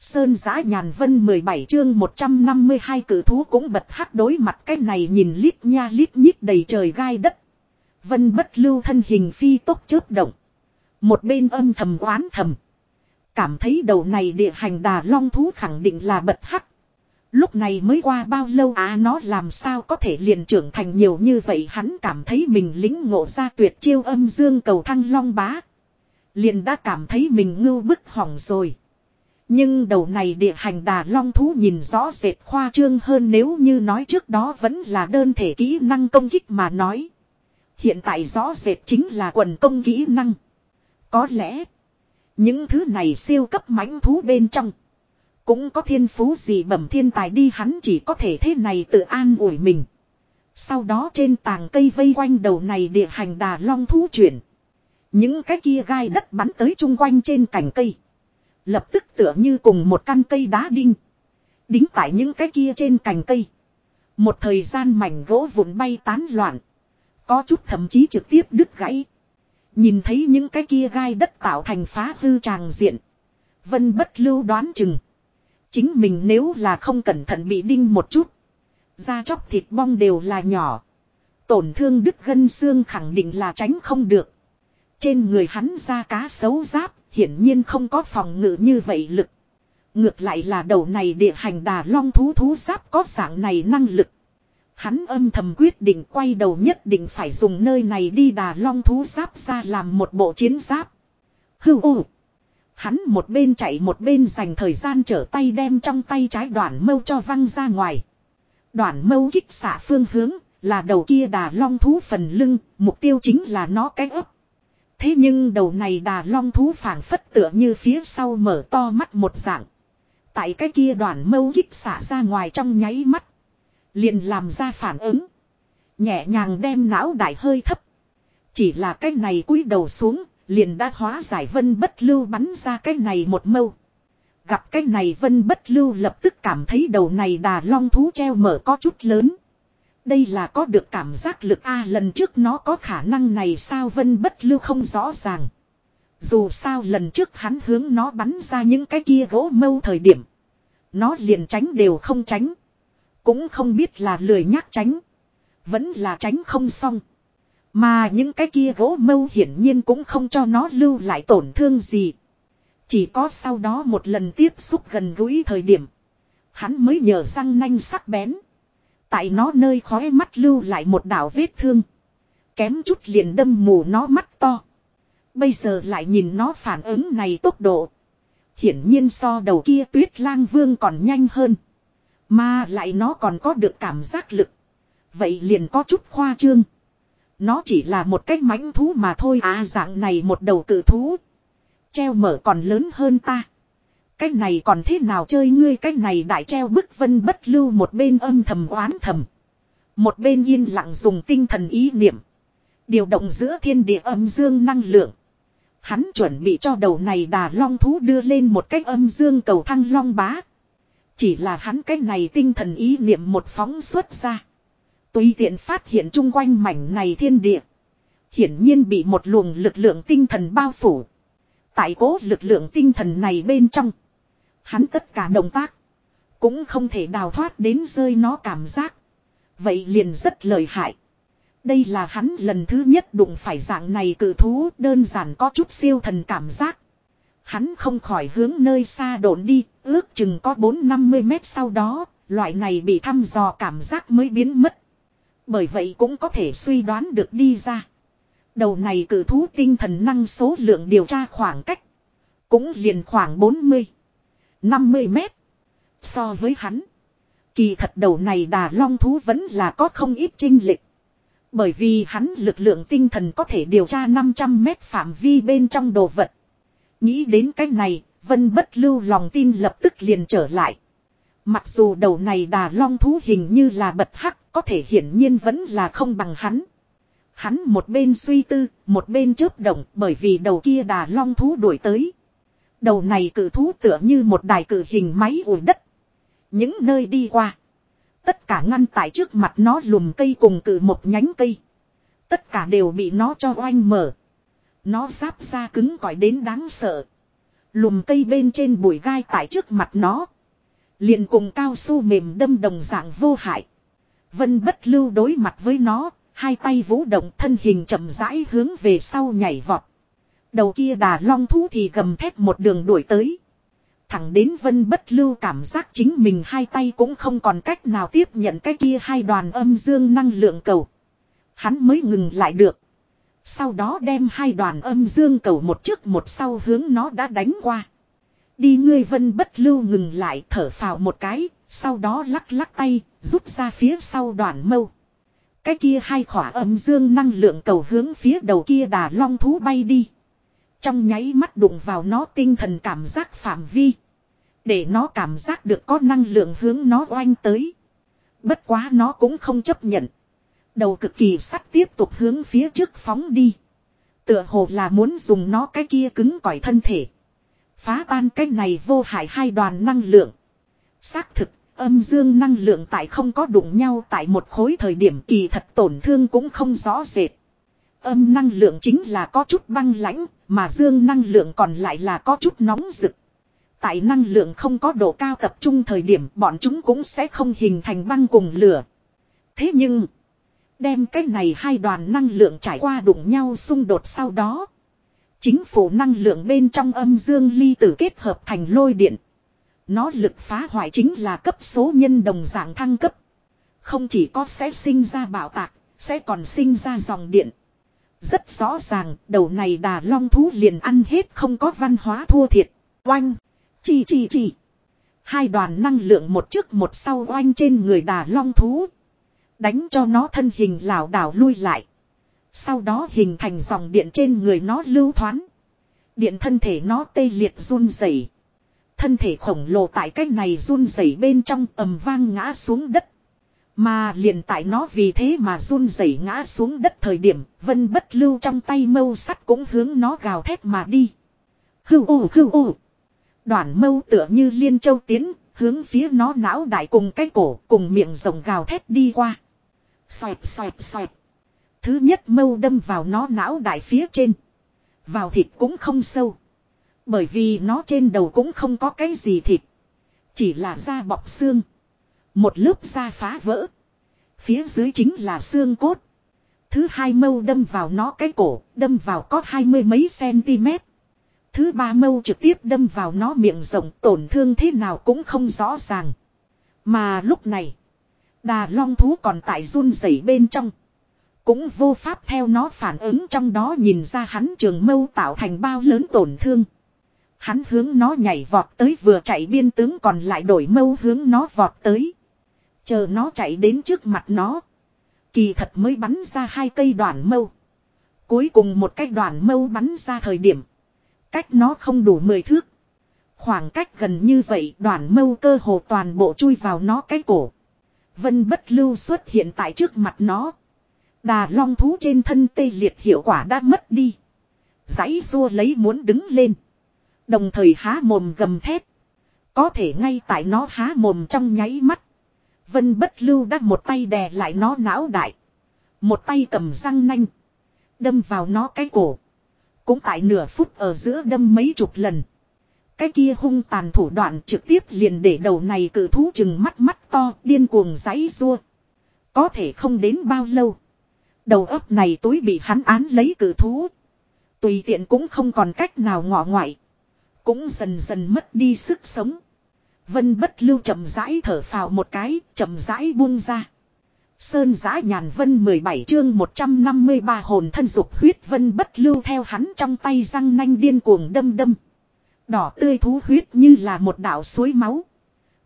Sơn giã nhàn vân 17 chương 152 cử thú cũng bật hắc đối mặt cái này nhìn lít nha lít nhít đầy trời gai đất. Vân bất lưu thân hình phi tốc chớp động. Một bên âm thầm oán thầm. Cảm thấy đầu này địa hành đà long thú khẳng định là bật hắc. Lúc này mới qua bao lâu à nó làm sao có thể liền trưởng thành nhiều như vậy hắn cảm thấy mình lính ngộ ra tuyệt chiêu âm dương cầu thăng long bá. Liền đã cảm thấy mình ngưu bức hỏng rồi. Nhưng đầu này địa hành đà long thú nhìn rõ rệt khoa trương hơn nếu như nói trước đó vẫn là đơn thể kỹ năng công kích mà nói. Hiện tại rõ rệt chính là quần công kỹ năng. Có lẽ, những thứ này siêu cấp mãnh thú bên trong. Cũng có thiên phú gì bẩm thiên tài đi hắn chỉ có thể thế này tự an ủi mình. Sau đó trên tàng cây vây quanh đầu này địa hành đà long thú chuyển. Những cái kia gai đất bắn tới chung quanh trên cành cây. Lập tức tựa như cùng một căn cây đá đinh. Đính tại những cái kia trên cành cây. Một thời gian mảnh gỗ vụn bay tán loạn. Có chút thậm chí trực tiếp đứt gãy. Nhìn thấy những cái kia gai đất tạo thành phá hư tràng diện. Vân bất lưu đoán chừng. Chính mình nếu là không cẩn thận bị đinh một chút. Da chóc thịt bong đều là nhỏ. Tổn thương đứt gân xương khẳng định là tránh không được. Trên người hắn da cá xấu giáp, hiển nhiên không có phòng ngự như vậy lực. Ngược lại là đầu này địa hành đà long thú thú giáp có dạng này năng lực. Hắn âm thầm quyết định quay đầu nhất định phải dùng nơi này đi đà long thú giáp ra làm một bộ chiến giáp. Hưu ô! Hắn một bên chạy một bên dành thời gian trở tay đem trong tay trái đoạn mâu cho văng ra ngoài. Đoạn mâu kích xạ phương hướng là đầu kia đà long thú phần lưng, mục tiêu chính là nó cái ấp. Thế nhưng đầu này đà long thú phản phất tựa như phía sau mở to mắt một dạng. Tại cái kia đoạn mâu kích xả ra ngoài trong nháy mắt. Liền làm ra phản ứng. Nhẹ nhàng đem não đại hơi thấp. Chỉ là cái này cúi đầu xuống, liền đã hóa giải vân bất lưu bắn ra cái này một mâu. Gặp cái này vân bất lưu lập tức cảm thấy đầu này đà long thú treo mở có chút lớn. Đây là có được cảm giác lực A lần trước nó có khả năng này sao vân bất lưu không rõ ràng. Dù sao lần trước hắn hướng nó bắn ra những cái kia gỗ mâu thời điểm. Nó liền tránh đều không tránh. Cũng không biết là lười nhắc tránh. Vẫn là tránh không xong. Mà những cái kia gỗ mâu hiển nhiên cũng không cho nó lưu lại tổn thương gì. Chỉ có sau đó một lần tiếp xúc gần gũi thời điểm. Hắn mới nhờ răng nanh sắc bén. Tại nó nơi khói mắt lưu lại một đảo vết thương. Kém chút liền đâm mù nó mắt to. Bây giờ lại nhìn nó phản ứng này tốc độ. Hiển nhiên so đầu kia tuyết lang vương còn nhanh hơn. Mà lại nó còn có được cảm giác lực. Vậy liền có chút khoa trương. Nó chỉ là một cái mãnh thú mà thôi à dạng này một đầu cự thú. Treo mở còn lớn hơn ta. Cái này còn thế nào chơi ngươi, cái này đại treo bức vân bất lưu một bên âm thầm oán thầm. Một bên yên lặng dùng tinh thần ý niệm. Điều động giữa thiên địa âm dương năng lượng. Hắn chuẩn bị cho đầu này đà long thú đưa lên một cách âm dương cầu thăng long bá. Chỉ là hắn cái này tinh thần ý niệm một phóng xuất ra. Tùy tiện phát hiện chung quanh mảnh này thiên địa. Hiển nhiên bị một luồng lực lượng tinh thần bao phủ. Tại cố lực lượng tinh thần này bên trong. Hắn tất cả động tác. Cũng không thể đào thoát đến rơi nó cảm giác. Vậy liền rất lợi hại. Đây là hắn lần thứ nhất đụng phải dạng này cử thú đơn giản có chút siêu thần cảm giác. Hắn không khỏi hướng nơi xa đổn đi, ước chừng có 4-50 mét sau đó, loại này bị thăm dò cảm giác mới biến mất. Bởi vậy cũng có thể suy đoán được đi ra. Đầu này cử thú tinh thần năng số lượng điều tra khoảng cách. Cũng liền khoảng 40. 50 mét. So với hắn. Kỳ thật đầu này đà long thú vẫn là có không ít trinh lịch. Bởi vì hắn lực lượng tinh thần có thể điều tra 500 mét phạm vi bên trong đồ vật. Nghĩ đến cái này, Vân bất lưu lòng tin lập tức liền trở lại. Mặc dù đầu này đà long thú hình như là bật hắc, có thể hiển nhiên vẫn là không bằng hắn. Hắn một bên suy tư, một bên chớp động bởi vì đầu kia đà long thú đuổi tới. Đầu này cử thú tựa như một đài cử hình máy ủi đất. Những nơi đi qua. Tất cả ngăn tại trước mặt nó lùm cây cùng cử một nhánh cây. Tất cả đều bị nó cho oanh mở. Nó giáp ra cứng cỏi đến đáng sợ. Lùm cây bên trên bụi gai tại trước mặt nó. liền cùng cao su mềm đâm đồng dạng vô hại. Vân bất lưu đối mặt với nó, hai tay vũ động thân hình chậm rãi hướng về sau nhảy vọt. Đầu kia đà long thú thì gầm thét một đường đuổi tới. Thẳng đến vân bất lưu cảm giác chính mình hai tay cũng không còn cách nào tiếp nhận cái kia hai đoàn âm dương năng lượng cầu. Hắn mới ngừng lại được. Sau đó đem hai đoàn âm dương cầu một trước một sau hướng nó đã đánh qua. Đi ngươi vân bất lưu ngừng lại thở phào một cái, sau đó lắc lắc tay, rút ra phía sau đoàn mâu. Cái kia hai khỏa âm dương năng lượng cầu hướng phía đầu kia đà long thú bay đi. Trong nháy mắt đụng vào nó tinh thần cảm giác phạm vi. Để nó cảm giác được có năng lượng hướng nó oanh tới. Bất quá nó cũng không chấp nhận. Đầu cực kỳ sắt tiếp tục hướng phía trước phóng đi. Tựa hồ là muốn dùng nó cái kia cứng cỏi thân thể. Phá tan cái này vô hại hai đoàn năng lượng. Xác thực, âm dương năng lượng tại không có đụng nhau tại một khối thời điểm kỳ thật tổn thương cũng không rõ rệt. Âm năng lượng chính là có chút băng lãnh, mà dương năng lượng còn lại là có chút nóng rực. Tại năng lượng không có độ cao tập trung thời điểm bọn chúng cũng sẽ không hình thành băng cùng lửa. Thế nhưng, đem cái này hai đoàn năng lượng trải qua đụng nhau xung đột sau đó. Chính phủ năng lượng bên trong âm dương ly tử kết hợp thành lôi điện. Nó lực phá hoại chính là cấp số nhân đồng dạng thăng cấp. Không chỉ có sẽ sinh ra bảo tạc, sẽ còn sinh ra dòng điện. Rất rõ ràng, đầu này đà long thú liền ăn hết không có văn hóa thua thiệt. Oanh! Chi chi chi! Hai đoàn năng lượng một trước một sau oanh trên người đà long thú. Đánh cho nó thân hình lảo đảo lui lại. Sau đó hình thành dòng điện trên người nó lưu thoán. Điện thân thể nó tê liệt run rẩy. Thân thể khổng lồ tại cách này run rẩy bên trong ầm vang ngã xuống đất. Mà liền tại nó vì thế mà run rẩy ngã xuống đất thời điểm, vân bất lưu trong tay mâu sắt cũng hướng nó gào thét mà đi. Hưu ô hưu ô. Đoạn mâu tựa như liên châu tiến, hướng phía nó não đại cùng cái cổ cùng miệng rồng gào thét đi qua. Xoẹt xoẹt xoẹt. Thứ nhất mâu đâm vào nó não đại phía trên. Vào thịt cũng không sâu. Bởi vì nó trên đầu cũng không có cái gì thịt. Chỉ là da bọc xương. Một lớp da phá vỡ. Phía dưới chính là xương cốt. Thứ hai mâu đâm vào nó cái cổ, đâm vào có hai mươi mấy cm. Thứ ba mâu trực tiếp đâm vào nó miệng rộng tổn thương thế nào cũng không rõ ràng. Mà lúc này, đà long thú còn tại run rẩy bên trong. Cũng vô pháp theo nó phản ứng trong đó nhìn ra hắn trường mâu tạo thành bao lớn tổn thương. Hắn hướng nó nhảy vọt tới vừa chạy biên tướng còn lại đổi mâu hướng nó vọt tới. Chờ nó chạy đến trước mặt nó. Kỳ thật mới bắn ra hai cây đoạn mâu. Cuối cùng một cái đoạn mâu bắn ra thời điểm. Cách nó không đủ mười thước. Khoảng cách gần như vậy, đoạn mâu cơ hồ toàn bộ chui vào nó cái cổ. Vân bất lưu xuất hiện tại trước mặt nó. Đà long thú trên thân tê liệt hiệu quả đã mất đi. Giấy rua lấy muốn đứng lên. Đồng thời há mồm gầm thép. Có thể ngay tại nó há mồm trong nháy mắt. Vân bất lưu đã một tay đè lại nó não đại. Một tay cầm răng nanh. Đâm vào nó cái cổ. Cũng tại nửa phút ở giữa đâm mấy chục lần. Cái kia hung tàn thủ đoạn trực tiếp liền để đầu này cự thú chừng mắt mắt to, điên cuồng giấy rua. Có thể không đến bao lâu. Đầu óc này tối bị hắn án lấy cự thú. Tùy tiện cũng không còn cách nào ngọ ngoại. Cũng dần dần mất đi sức sống. Vân bất lưu chậm rãi thở phào một cái, chậm rãi buông ra. Sơn giã nhàn vân 17 chương 153 hồn thân dục huyết vân bất lưu theo hắn trong tay răng nanh điên cuồng đâm đâm. Đỏ tươi thú huyết như là một đạo suối máu.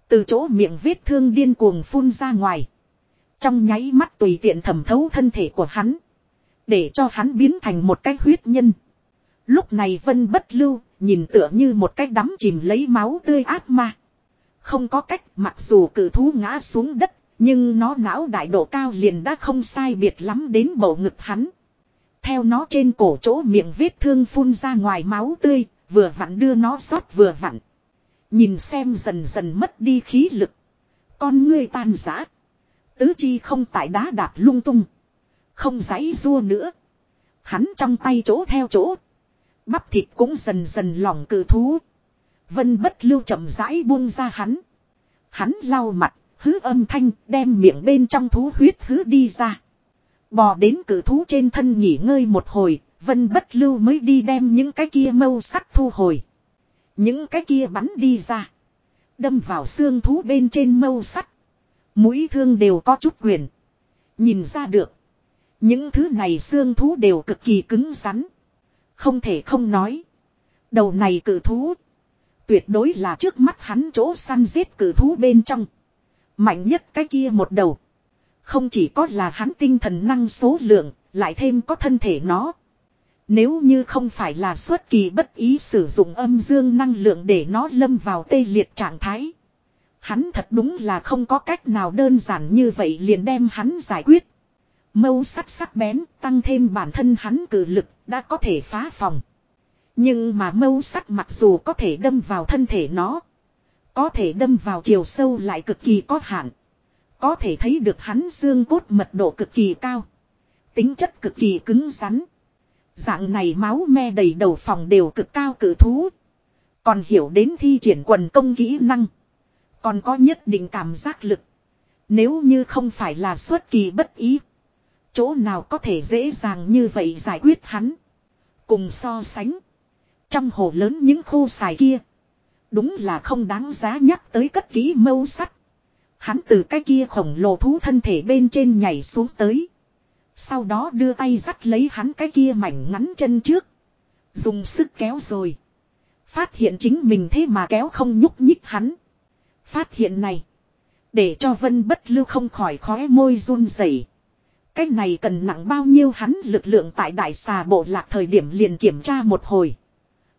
Từ chỗ miệng vết thương điên cuồng phun ra ngoài. Trong nháy mắt tùy tiện thẩm thấu thân thể của hắn. Để cho hắn biến thành một cái huyết nhân. Lúc này vân bất lưu, nhìn tựa như một cái đắm chìm lấy máu tươi ác ma. Không có cách mặc dù cử thú ngã xuống đất, nhưng nó não đại độ cao liền đã không sai biệt lắm đến bầu ngực hắn. Theo nó trên cổ chỗ miệng vết thương phun ra ngoài máu tươi, vừa vặn đưa nó xót vừa vặn. Nhìn xem dần dần mất đi khí lực. Con ngươi tan rã. Tứ chi không tại đá đạp lung tung. Không giấy rua nữa. Hắn trong tay chỗ theo chỗ. Bắp thịt cũng dần dần lỏng cử thú. Vân bất lưu chậm rãi buông ra hắn. Hắn lau mặt, hứ âm thanh, đem miệng bên trong thú huyết hứ đi ra. Bò đến cử thú trên thân nghỉ ngơi một hồi, vân bất lưu mới đi đem những cái kia mâu sắt thu hồi. Những cái kia bắn đi ra. Đâm vào xương thú bên trên mâu sắt. Mũi thương đều có chút quyền. Nhìn ra được. Những thứ này xương thú đều cực kỳ cứng rắn. Không thể không nói. Đầu này cử thú. Tuyệt đối là trước mắt hắn chỗ săn giết cử thú bên trong. Mạnh nhất cái kia một đầu. Không chỉ có là hắn tinh thần năng số lượng, lại thêm có thân thể nó. Nếu như không phải là xuất kỳ bất ý sử dụng âm dương năng lượng để nó lâm vào tê liệt trạng thái. Hắn thật đúng là không có cách nào đơn giản như vậy liền đem hắn giải quyết. Mâu sắt sắc bén tăng thêm bản thân hắn cử lực đã có thể phá phòng. Nhưng mà mâu sắc mặc dù có thể đâm vào thân thể nó. Có thể đâm vào chiều sâu lại cực kỳ có hạn. Có thể thấy được hắn xương cốt mật độ cực kỳ cao. Tính chất cực kỳ cứng rắn. Dạng này máu me đầy đầu phòng đều cực cao cử thú. Còn hiểu đến thi triển quần công kỹ năng. Còn có nhất định cảm giác lực. Nếu như không phải là xuất kỳ bất ý. Chỗ nào có thể dễ dàng như vậy giải quyết hắn. Cùng so sánh. Trong hồ lớn những khu xài kia. Đúng là không đáng giá nhắc tới cất kỹ mâu sắt. Hắn từ cái kia khổng lồ thú thân thể bên trên nhảy xuống tới. Sau đó đưa tay dắt lấy hắn cái kia mảnh ngắn chân trước. Dùng sức kéo rồi. Phát hiện chính mình thế mà kéo không nhúc nhích hắn. Phát hiện này. Để cho vân bất lưu không khỏi khóe môi run rẩy. Cái này cần nặng bao nhiêu hắn lực lượng tại đại xà bộ lạc thời điểm liền kiểm tra một hồi.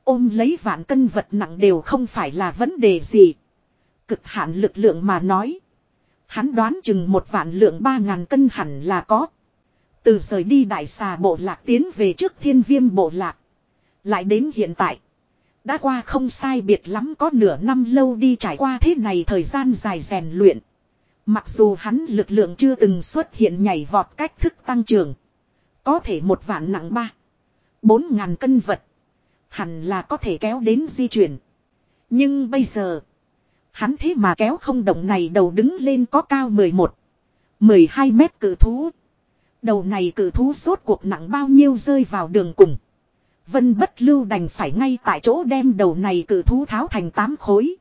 Ôm lấy vạn cân vật nặng đều không phải là vấn đề gì. Cực hạn lực lượng mà nói. Hắn đoán chừng một vạn lượng ba ngàn cân hẳn là có. Từ rời đi đại xà bộ lạc tiến về trước thiên viêm bộ lạc. Lại đến hiện tại. Đã qua không sai biệt lắm có nửa năm lâu đi trải qua thế này thời gian dài rèn luyện. Mặc dù hắn lực lượng chưa từng xuất hiện nhảy vọt cách thức tăng trưởng. Có thể một vạn nặng ba. Bốn ngàn cân vật. Hẳn là có thể kéo đến di chuyển. Nhưng bây giờ. Hắn thế mà kéo không động này đầu đứng lên có cao 11. 12 mét cử thú. Đầu này cử thú sốt cuộc nặng bao nhiêu rơi vào đường cùng. Vân bất lưu đành phải ngay tại chỗ đem đầu này cử thú tháo thành 8 khối.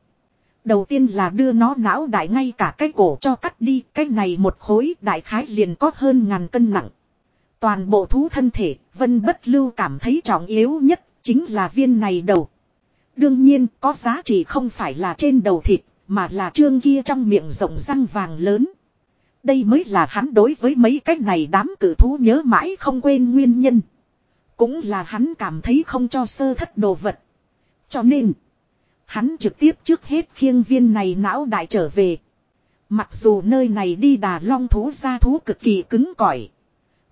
Đầu tiên là đưa nó não đại ngay cả cái cổ cho cắt đi. Cái này một khối đại khái liền có hơn ngàn cân nặng. Toàn bộ thú thân thể, vân bất lưu cảm thấy trọng yếu nhất, chính là viên này đầu. Đương nhiên, có giá trị không phải là trên đầu thịt, mà là trương kia trong miệng rộng răng vàng lớn. Đây mới là hắn đối với mấy cái này đám cử thú nhớ mãi không quên nguyên nhân. Cũng là hắn cảm thấy không cho sơ thất đồ vật. Cho nên, hắn trực tiếp trước hết khiêng viên này não đại trở về. Mặc dù nơi này đi đà long thú ra thú cực kỳ cứng cỏi.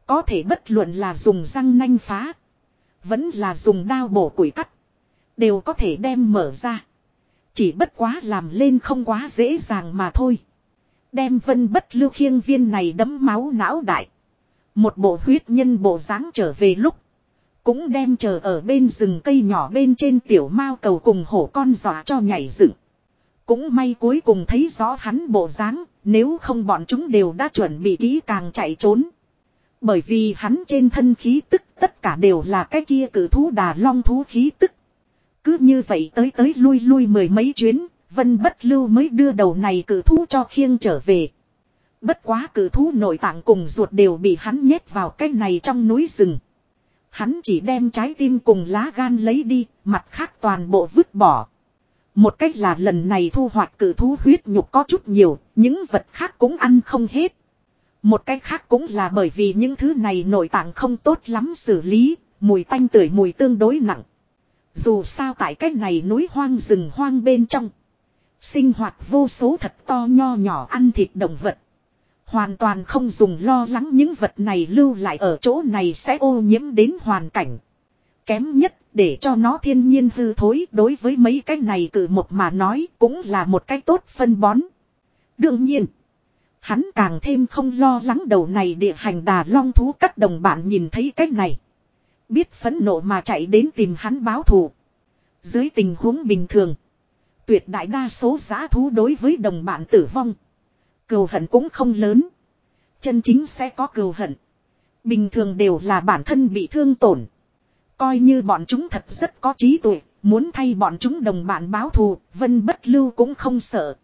Có thể bất luận là dùng răng nanh phá. Vẫn là dùng đao bổ củi cắt. Đều có thể đem mở ra. Chỉ bất quá làm lên không quá dễ dàng mà thôi. Đem vân bất lưu khiêng viên này đấm máu não đại. Một bộ huyết nhân bộ dáng trở về lúc. Cũng đem chờ ở bên rừng cây nhỏ bên trên tiểu mao cầu cùng hổ con dọa cho nhảy dựng. Cũng may cuối cùng thấy rõ hắn bộ dáng, nếu không bọn chúng đều đã chuẩn bị kỹ càng chạy trốn. Bởi vì hắn trên thân khí tức tất cả đều là cái kia cử thú đà long thú khí tức. Cứ như vậy tới tới lui lui mười mấy chuyến, Vân bất lưu mới đưa đầu này cử thú cho khiêng trở về. Bất quá cử thú nội tạng cùng ruột đều bị hắn nhét vào cái này trong núi rừng. Hắn chỉ đem trái tim cùng lá gan lấy đi, mặt khác toàn bộ vứt bỏ. Một cách là lần này thu hoạch cử thú huyết nhục có chút nhiều, những vật khác cũng ăn không hết. Một cách khác cũng là bởi vì những thứ này nội tạng không tốt lắm xử lý, mùi tanh tưởi mùi tương đối nặng. Dù sao tại cách này núi hoang rừng hoang bên trong. Sinh hoạt vô số thật to nho nhỏ ăn thịt động vật. Hoàn toàn không dùng lo lắng những vật này lưu lại ở chỗ này sẽ ô nhiễm đến hoàn cảnh. Kém nhất để cho nó thiên nhiên hư thối đối với mấy cái này cử một mà nói cũng là một cái tốt phân bón. Đương nhiên, hắn càng thêm không lo lắng đầu này địa hành đà long thú các đồng bạn nhìn thấy cái này. Biết phẫn nộ mà chạy đến tìm hắn báo thù. Dưới tình huống bình thường. Tuyệt đại đa số giá thú đối với đồng bạn tử vong. Cừu hận cũng không lớn. Chân chính sẽ có cừu hận. Bình thường đều là bản thân bị thương tổn. Coi như bọn chúng thật rất có trí tuệ, muốn thay bọn chúng đồng bạn báo thù, vân bất lưu cũng không sợ.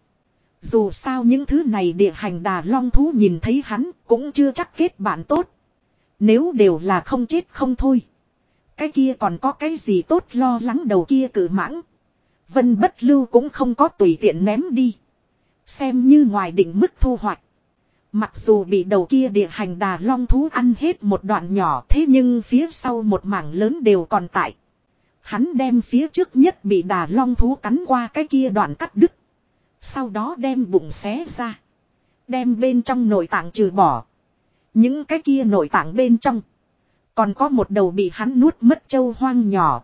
Dù sao những thứ này địa hành đà long thú nhìn thấy hắn cũng chưa chắc kết bạn tốt. Nếu đều là không chết không thôi. Cái kia còn có cái gì tốt lo lắng đầu kia cử mãng. Vân bất lưu cũng không có tùy tiện ném đi. Xem như ngoài định mức thu hoạch. Mặc dù bị đầu kia địa hành đà long thú ăn hết một đoạn nhỏ thế nhưng phía sau một mảng lớn đều còn tại. Hắn đem phía trước nhất bị đà long thú cắn qua cái kia đoạn cắt đứt. Sau đó đem bụng xé ra. Đem bên trong nội tạng trừ bỏ. Những cái kia nội tạng bên trong. Còn có một đầu bị hắn nuốt mất châu hoang nhỏ.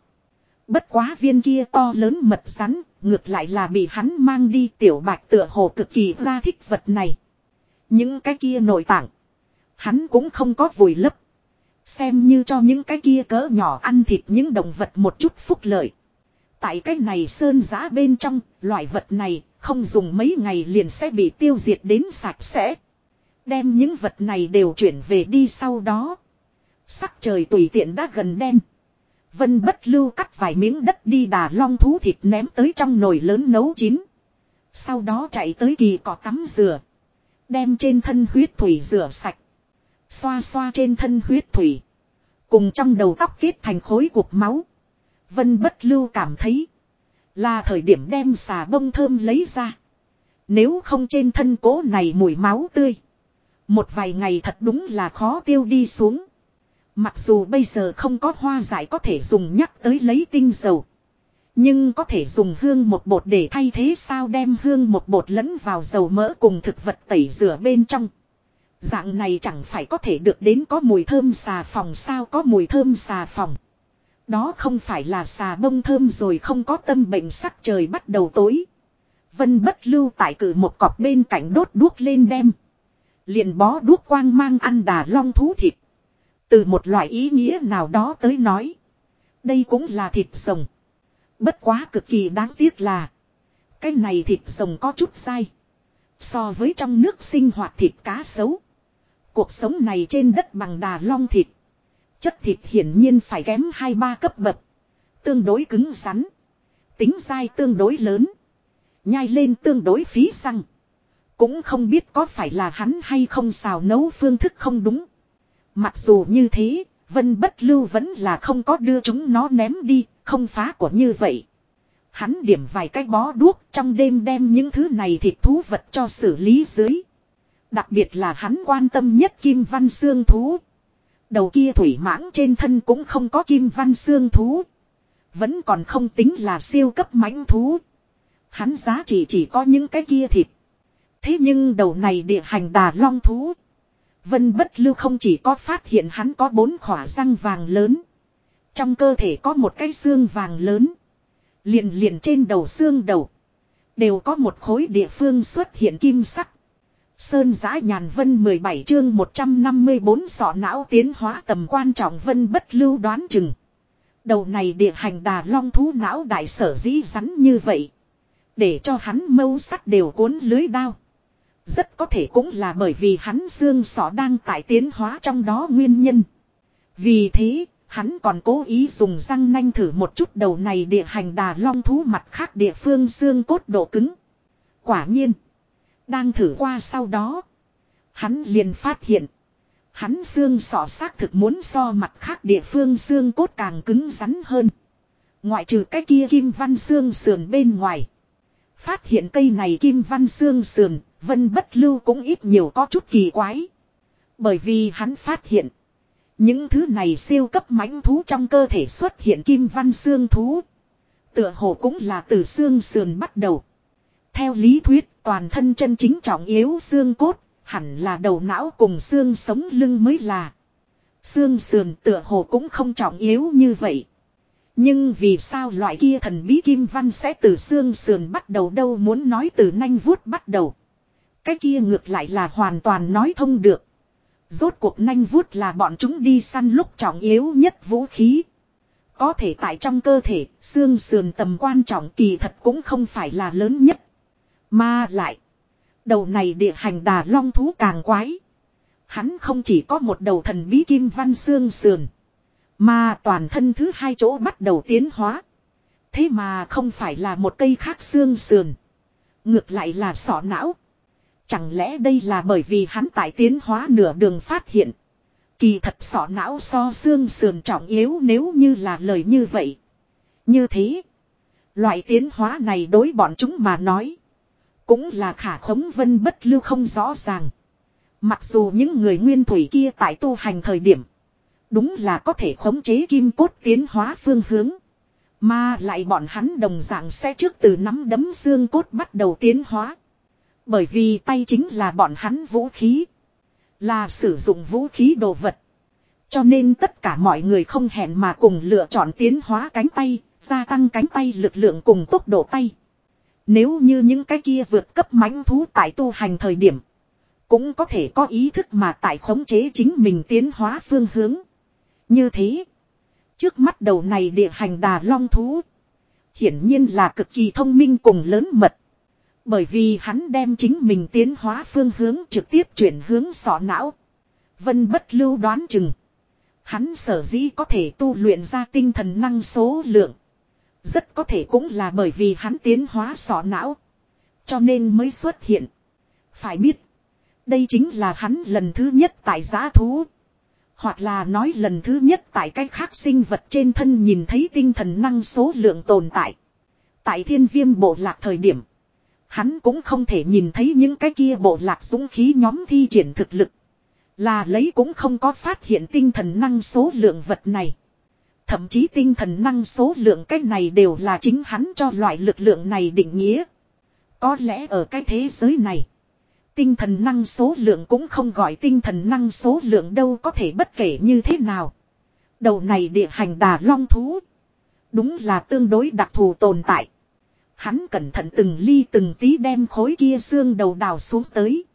Bất quá viên kia to lớn mật rắn, ngược lại là bị hắn mang đi tiểu bạch tựa hồ cực kỳ ra thích vật này. Những cái kia nội tạng. Hắn cũng không có vùi lấp. Xem như cho những cái kia cỡ nhỏ ăn thịt những động vật một chút phúc lợi. Tại cái này sơn giã bên trong, loại vật này không dùng mấy ngày liền sẽ bị tiêu diệt đến sạch sẽ. Đem những vật này đều chuyển về đi sau đó. Sắc trời tùy tiện đã gần đen. Vân bất lưu cắt vài miếng đất đi đà long thú thịt ném tới trong nồi lớn nấu chín. Sau đó chạy tới kỳ cỏ tắm rửa. Đem trên thân huyết thủy rửa sạch. Xoa xoa trên thân huyết thủy. Cùng trong đầu tóc kết thành khối cục máu. Vân bất lưu cảm thấy. Là thời điểm đem xà bông thơm lấy ra. Nếu không trên thân cố này mùi máu tươi. Một vài ngày thật đúng là khó tiêu đi xuống. Mặc dù bây giờ không có hoa giải có thể dùng nhắc tới lấy tinh dầu. Nhưng có thể dùng hương một bột để thay thế sao đem hương một bột lẫn vào dầu mỡ cùng thực vật tẩy rửa bên trong. Dạng này chẳng phải có thể được đến có mùi thơm xà phòng sao có mùi thơm xà phòng. Đó không phải là xà bông thơm rồi không có tâm bệnh sắc trời bắt đầu tối. Vân bất lưu tại cử một cọp bên cạnh đốt đuốc lên đem. Liền bó đuốc quang mang ăn đà long thú thịt. Từ một loại ý nghĩa nào đó tới nói. Đây cũng là thịt rồng. Bất quá cực kỳ đáng tiếc là. Cái này thịt rồng có chút sai. So với trong nước sinh hoạt thịt cá sấu. Cuộc sống này trên đất bằng đà long thịt. Chất thịt hiển nhiên phải kém 2-3 cấp bậc. Tương đối cứng rắn. Tính dai tương đối lớn. Nhai lên tương đối phí xăng. Cũng không biết có phải là hắn hay không xào nấu phương thức không đúng. Mặc dù như thế, Vân Bất Lưu vẫn là không có đưa chúng nó ném đi, không phá của như vậy. Hắn điểm vài cái bó đuốc trong đêm đem những thứ này thịt thú vật cho xử lý dưới. Đặc biệt là hắn quan tâm nhất Kim Văn Xương Thú. Đầu kia thủy mãng trên thân cũng không có Kim Văn Xương Thú. Vẫn còn không tính là siêu cấp mãnh thú. Hắn giá trị chỉ có những cái kia thịt. Thế nhưng đầu này địa hành đà long thú. Vân bất lưu không chỉ có phát hiện hắn có bốn khỏa răng vàng lớn. Trong cơ thể có một cái xương vàng lớn. Liền liền trên đầu xương đầu. Đều có một khối địa phương xuất hiện kim sắc. Sơn giã nhàn vân 17 chương 154 sọ não tiến hóa tầm quan trọng vân bất lưu đoán chừng. Đầu này địa hành đà long thú não đại sở dĩ rắn như vậy. Để cho hắn mâu sắt đều cuốn lưới đao. Rất có thể cũng là bởi vì hắn xương sọ đang tại tiến hóa trong đó nguyên nhân. Vì thế, hắn còn cố ý dùng răng nanh thử một chút đầu này địa hành đà long thú mặt khác địa phương xương cốt độ cứng. Quả nhiên, đang thử qua sau đó, hắn liền phát hiện. Hắn xương sọ xác thực muốn so mặt khác địa phương xương cốt càng cứng rắn hơn. Ngoại trừ cái kia kim văn xương sườn bên ngoài. Phát hiện cây này kim văn xương sườn, vân bất lưu cũng ít nhiều có chút kỳ quái. Bởi vì hắn phát hiện. Những thứ này siêu cấp mãnh thú trong cơ thể xuất hiện kim văn xương thú. Tựa hồ cũng là từ xương sườn bắt đầu. Theo lý thuyết, toàn thân chân chính trọng yếu xương cốt, hẳn là đầu não cùng xương sống lưng mới là. Xương sườn tựa hồ cũng không trọng yếu như vậy. Nhưng vì sao loại kia thần bí kim văn sẽ từ xương sườn bắt đầu đâu muốn nói từ nanh vuốt bắt đầu. Cái kia ngược lại là hoàn toàn nói thông được. Rốt cuộc nanh vuốt là bọn chúng đi săn lúc trọng yếu nhất vũ khí. Có thể tại trong cơ thể, xương sườn tầm quan trọng kỳ thật cũng không phải là lớn nhất. Mà lại, đầu này địa hành đà long thú càng quái. Hắn không chỉ có một đầu thần bí kim văn xương sườn. Mà toàn thân thứ hai chỗ bắt đầu tiến hóa. Thế mà không phải là một cây khác xương sườn. Ngược lại là sọ não. Chẳng lẽ đây là bởi vì hắn tại tiến hóa nửa đường phát hiện. Kỳ thật sọ não so xương sườn trọng yếu nếu như là lời như vậy. Như thế. Loại tiến hóa này đối bọn chúng mà nói. Cũng là khả khống vân bất lưu không rõ ràng. Mặc dù những người nguyên thủy kia tại tu hành thời điểm. Đúng là có thể khống chế kim cốt tiến hóa phương hướng. Mà lại bọn hắn đồng dạng sẽ trước từ nắm đấm xương cốt bắt đầu tiến hóa. Bởi vì tay chính là bọn hắn vũ khí. Là sử dụng vũ khí đồ vật. Cho nên tất cả mọi người không hẹn mà cùng lựa chọn tiến hóa cánh tay, gia tăng cánh tay lực lượng cùng tốc độ tay. Nếu như những cái kia vượt cấp mãnh thú tại tu hành thời điểm, cũng có thể có ý thức mà tại khống chế chính mình tiến hóa phương hướng. Như thế, trước mắt đầu này địa hành đà long thú, hiển nhiên là cực kỳ thông minh cùng lớn mật. Bởi vì hắn đem chính mình tiến hóa phương hướng trực tiếp chuyển hướng sọ não. Vân bất lưu đoán chừng. Hắn sở dĩ có thể tu luyện ra tinh thần năng số lượng. Rất có thể cũng là bởi vì hắn tiến hóa sọ não. Cho nên mới xuất hiện. Phải biết. Đây chính là hắn lần thứ nhất tại giá thú. Hoặc là nói lần thứ nhất tại cái khác sinh vật trên thân nhìn thấy tinh thần năng số lượng tồn tại. Tại thiên viêm bộ lạc thời điểm. Hắn cũng không thể nhìn thấy những cái kia bộ lạc dũng khí nhóm thi triển thực lực. Là lấy cũng không có phát hiện tinh thần năng số lượng vật này. Thậm chí tinh thần năng số lượng cái này đều là chính hắn cho loại lực lượng này định nghĩa. Có lẽ ở cái thế giới này. Tinh thần năng số lượng cũng không gọi tinh thần năng số lượng đâu có thể bất kể như thế nào. Đầu này địa hành đà long thú. Đúng là tương đối đặc thù tồn tại. Hắn cẩn thận từng ly từng tí đem khối kia xương đầu đào xuống tới.